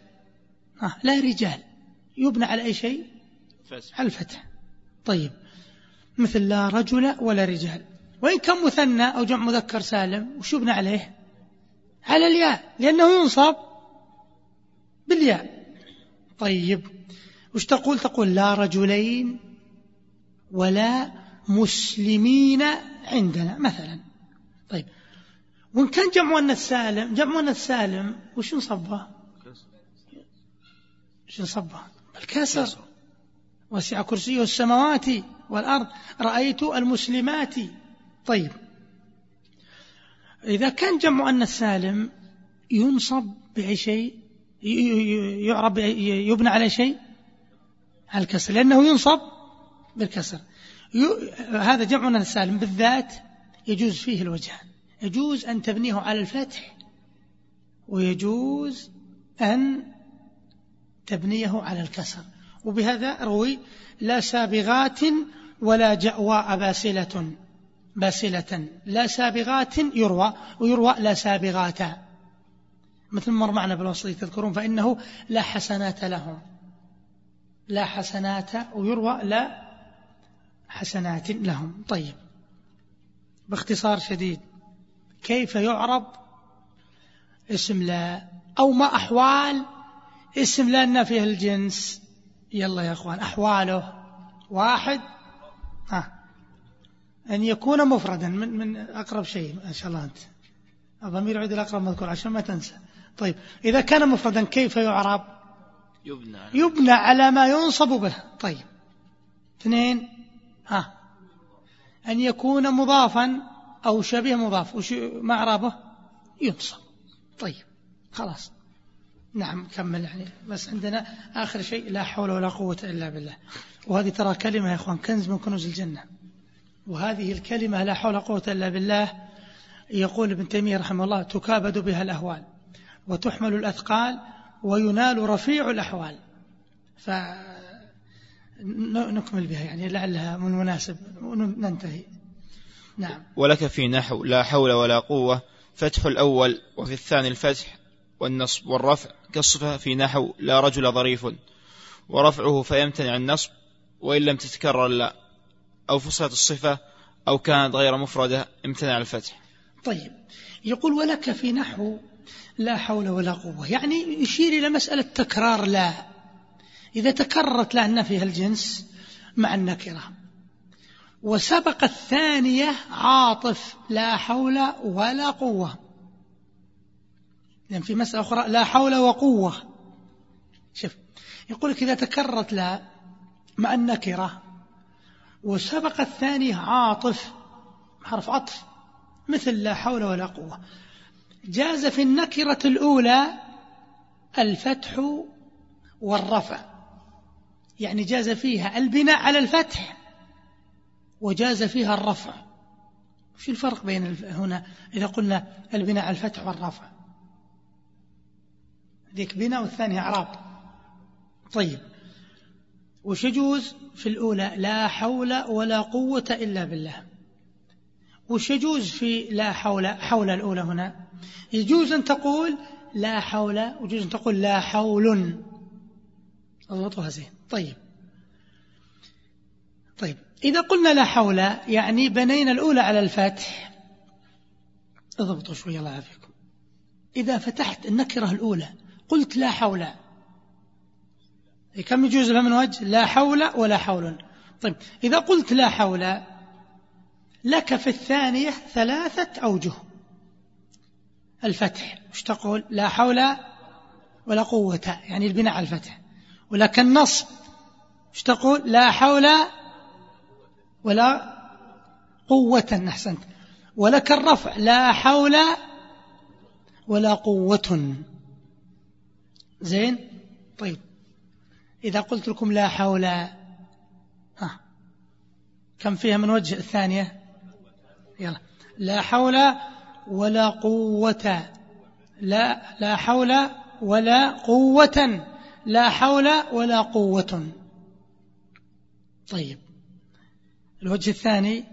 آه لا رجال. يبنى على أي شيء؟ الفتح. طيب. مثل لا رجل ولا رجال. وإن كان مثنى أو جمع مذكر سالم وش يبنى عليه؟ على الياء لأنه ينصب بالياء. طيب. وش تقول؟ تقول لا رجلين ولا مسلمين عندنا مثلا. طيب. وإن كان جمع مؤنث سالم جمع مؤنث سالم وش نصبه وش نصبه بالكسر وسع كرسيه السماوات والأرض. رأيت المسلمات. طيب. إذا كان جمع مؤنث سالم ينصب بأي شيء يعرب يبنى على شيء على الكسر لأنه ينصب بالكسر. هذا جمع مؤنث سالم بالذات يجوز فيه الوجهان يجوز أن تبنيه على الفتح ويجوز أن تبنيه على الكسر. وبهذا روي لا سابغات ولا جأواء باسلة باسلة. لا سابغات يروى ويروى لا سابغات. مثل مر معنا بالوصل تذكرون فإنه لا حسنات لهم. لا حسنات ويروى لا حسنات لهم. طيب. باختصار شديد. كيف يعرب اسم لا؟ أو ما أحوال اسم لا النافية الجنس. يلا يا أخوان أحواله. واحد. ها. أن يكون مفردا من, من أقرب شيء ما شاء الله أنت. الضمير يعود الأقرب مذكور عشان ما تنسى. طيب إذا كان مفردا كيف يعرب؟ يبنى يبنى على ما ينصب به. طيب. اثنين. ها. أن يكون مضافا أو شبيه مضاف. وش ما أعرابه ينصب. طيب. خلاص. نعم كمل يعني. بس عندنا آخر شيء لا حول ولا قوة إلا بالله. وهذه ترى كلمة يا أخوان كنز من كنوز الجنة. وهذه الكلمة لا حول ولا قوة إلا بالله يقول ابن تيمية رحمه الله تكابد بها الأهوال وتحمل الأثقال وينال رفيع الأحوال. فنكمل بها يعني لعلها من مناسب وننتهي نعم. ولك في نحو لا حول ولا قوة فتح الأول وفي الثاني الفتح والنصب والرفع كالصفة في نحو لا رجل ظريف ورفعه فيمتنع النصب وإن لم تتكرر لا. أو فصلت الصفة أو كانت غير مفردة امتنع الفتح. طيب. يقول ولك في نحو لا حول ولا قوة. يعني يشير إلى مسألة تكرار لا. إذا تكررت لا النفي الجنس مع النكرة. وسبق الثانية عاطف لا حول ولا قوة. لأن في مسألة أخرى لا حول وقوة شوف يقول لك إذا تكررت لا مع النكرة وسبق الثانية عاطف حرف عطف مثل لا حول ولا قوة. جاز في النكرة الأولى الفتح والرفع. يعني جاز فيها البناء على الفتح وجاز فيها الرفع. شو الفرق بين هنا؟ إذا قلنا البناء على الفتح والرفع. ذيك بناء والثانية أعراب طيب. وش يجوز؟ في الأولى لا حول ولا قوة إلا بالله. وش يجوز في لا حول حول الأولى هنا؟ يجوز أن تقول لا حول ويجوز أن تقول لا حول. اضبطوها زين. طيب. طيب. إذا قلنا لا حول يعني بنينا الأولى على الفتح. اضبطوا شوي الله يعافيكم. إذا فتحت النكرة الأولى قلت لا حول. كم يجوز لها من وجه؟ لا حول ولا حول. طيب إذا قلت لا حول لك في الثانية ثلاثة أوجه. الفتح مش تقول؟ لا حول ولا قوة يعني البناء على الفتح. ولك النصب مش تقول؟ لا حول ولا قوة أحسنت. ولك الرفع لا حول ولا قوة. زين؟ طيب. إذا قلت لكم لا حول ها كم فيها من وجه؟ الثانية. يلا. لا حول ولا قوة. لا لا حول ولا قوة. لا حول ولا قوة. طيب. الوجه الثاني.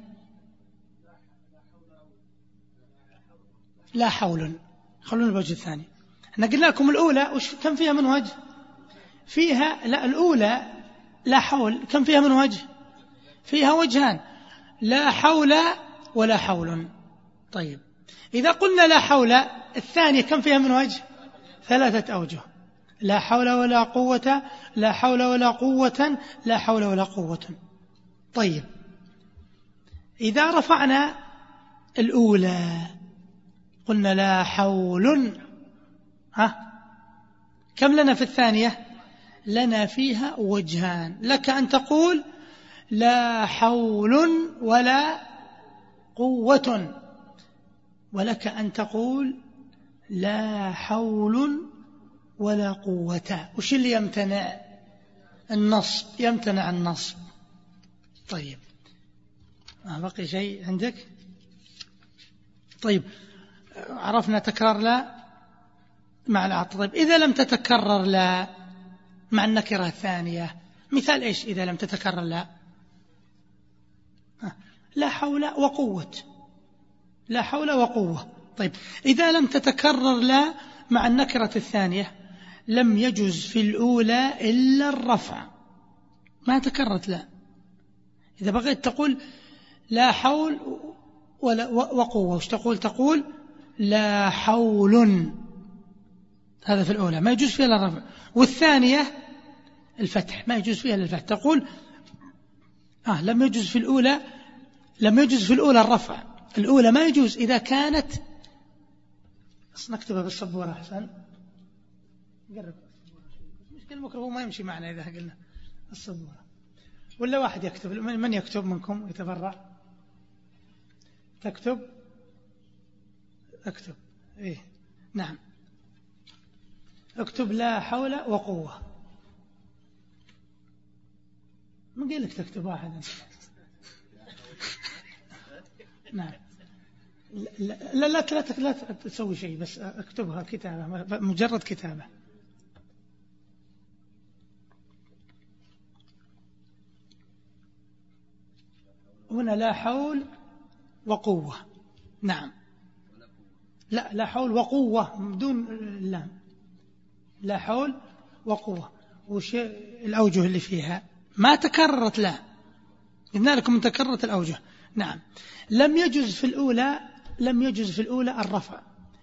لا حول. خلونا الوجه الثاني. إحنا قلنا لكم الأولى وش كم فيها من وجه؟ فيها لا الأولى لا حول. كم فيها من وجه؟ فيها وجهان. لا حول ولا حول. طيب. إذا قلنا لا حول الثانية كم فيها من وجه؟ ثلاثة أوجه. لا حول ولا قوة لا حول ولا قوة لا حول ولا قوة. طيب. إذا رفعنا الأولى قلنا لا حول. ها؟ كم لنا في الثانية؟ لنا فيها وجهان. لك أن تقول لا حول ولا قوة. ولك أن تقول لا حول ولا قوة. وش اللي يمتنع؟ النصب. يمتنع النصب. طيب. ما بقي شيء عندك؟ طيب. عرفنا تكرار لا؟ مع العطف. طيب إذا لم تتكرر لا مع النكرة الثانية مثال إيش إذا لم تتكرر لا؟ لا حول وقوة. لا حول وقوة. طيب إذا لم تتكرر لا مع النكرة الثانية لم يجز في الأولى إلا الرفع. ما تكررت لا. إذا بغيت تقول لا حول ولا وقوة وش تقول؟ تقول لا حول. هذا في الأولى ما يجوز فيها إلا الرفع. والثانية الفتح ما يجوز فيها إلا الفتح. تقول آه لم يجوز في الأولى لم يجوز في الأولى الرفع. الأولى ما يجوز إذا كانت نكتبها بالصبورة أحسن قرب. مشكلة الميكروفون ما يمشي معنا إذا قلنا الصبورة ولا واحد يكتب من يكتب منكم يتبرع تكتب؟ اكتب. إيه. نعم. اكتب لا حول وقوة. من قال لك تكتب واحد نعم. لا لا لا, لا, لا تسوي شيء بس اكتبها كتابة مجرد كتابة. هنا لا حول وقوة. نعم. لا لا حول وقوة بدون اللام لا حول وقوة. وش الأوجه اللي فيها؟ ما تكررت لا. قلنا لكم تكررت الأوجه. نعم. لم يجوز في الأولى لم يجوز في الأولى الرفع.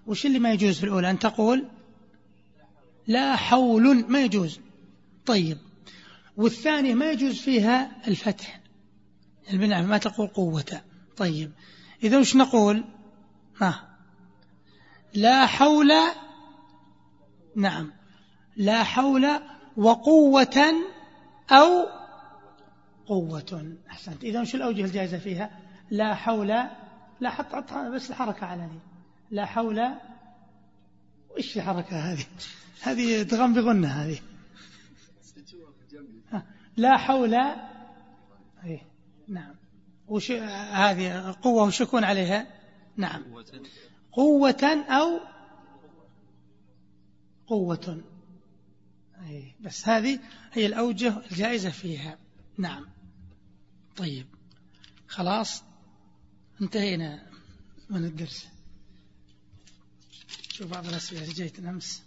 وش اللي ما يجوز في الأولى؟ أن تقول لا حول ما يجوز. طيب. والثانية ما يجوز فيها الفتح. البناء ما تقول قوة. طيب. إذا وش نقول؟ ها. لا حول. نعم. لا حول وقوة أو قوة. أحسنت. إذا وش الأوجه الجائزة فيها؟ لا حول لا حط, حط بس الحركة على دي لا حول. وش الحركة هذه؟ هذه تغم بغنة هذه. لا حول. إيه نعم. وش هذه؟ قوة وش يكون عليها؟ نعم. قوة أو قوة. بس هذه هي الأوجه الجائزة فيها. نعم. طيب. خلاص. انتهينا من الدرس. شوف بعض الأسئلة اللي جيت أمس.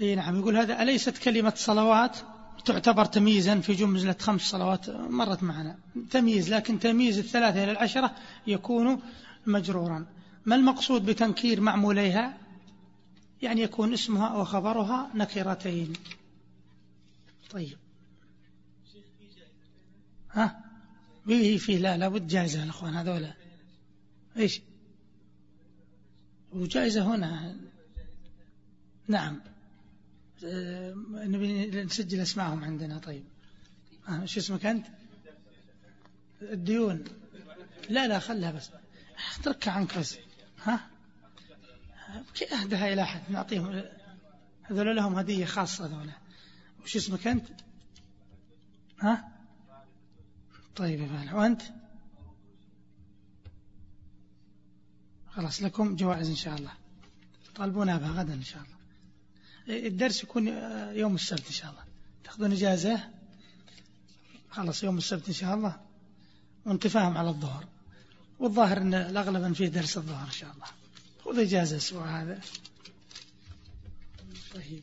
اي نعم. يقول هذا أليست كلمة صلوات تعتبر تمييزا في جملة خمس صلوات؟ مرت معنا. تمييز لكن تمييز الثلاثة إلى العشرة يكون مجرورا. ما المقصود بتنكير معموليها؟ يعني يكون اسمها أو خبرها نكرتين. طيب. ها؟ به في لا لابد جائزة الأخوان هذولا إيش؟ وجائزة هنا. نعم. آه، نبي نسجل اسمائهم عندنا طيب. آه شو اسمك أنت؟ الديون. لا لا خلها بس. أتركها عنك بس. ها؟ أهدها إلى أحد نعطيهم هذول لهم هدية خاصة هذول. وش اسمك أنت؟ ها؟ طيب يا وأنت؟ خلاص لكم جوائز إن شاء الله. طالبونها بها غدا إن شاء الله. الدرس يكون يوم السبت إن شاء الله. تأخذون إجازة؟ خلاص يوم السبت إن شاء الله. وانتفاهم على الظهر. والظاهر أن الأغلب أن فيه درس الظهر إن شاء الله. خذ إجازة الأسبوع هذا. طيب.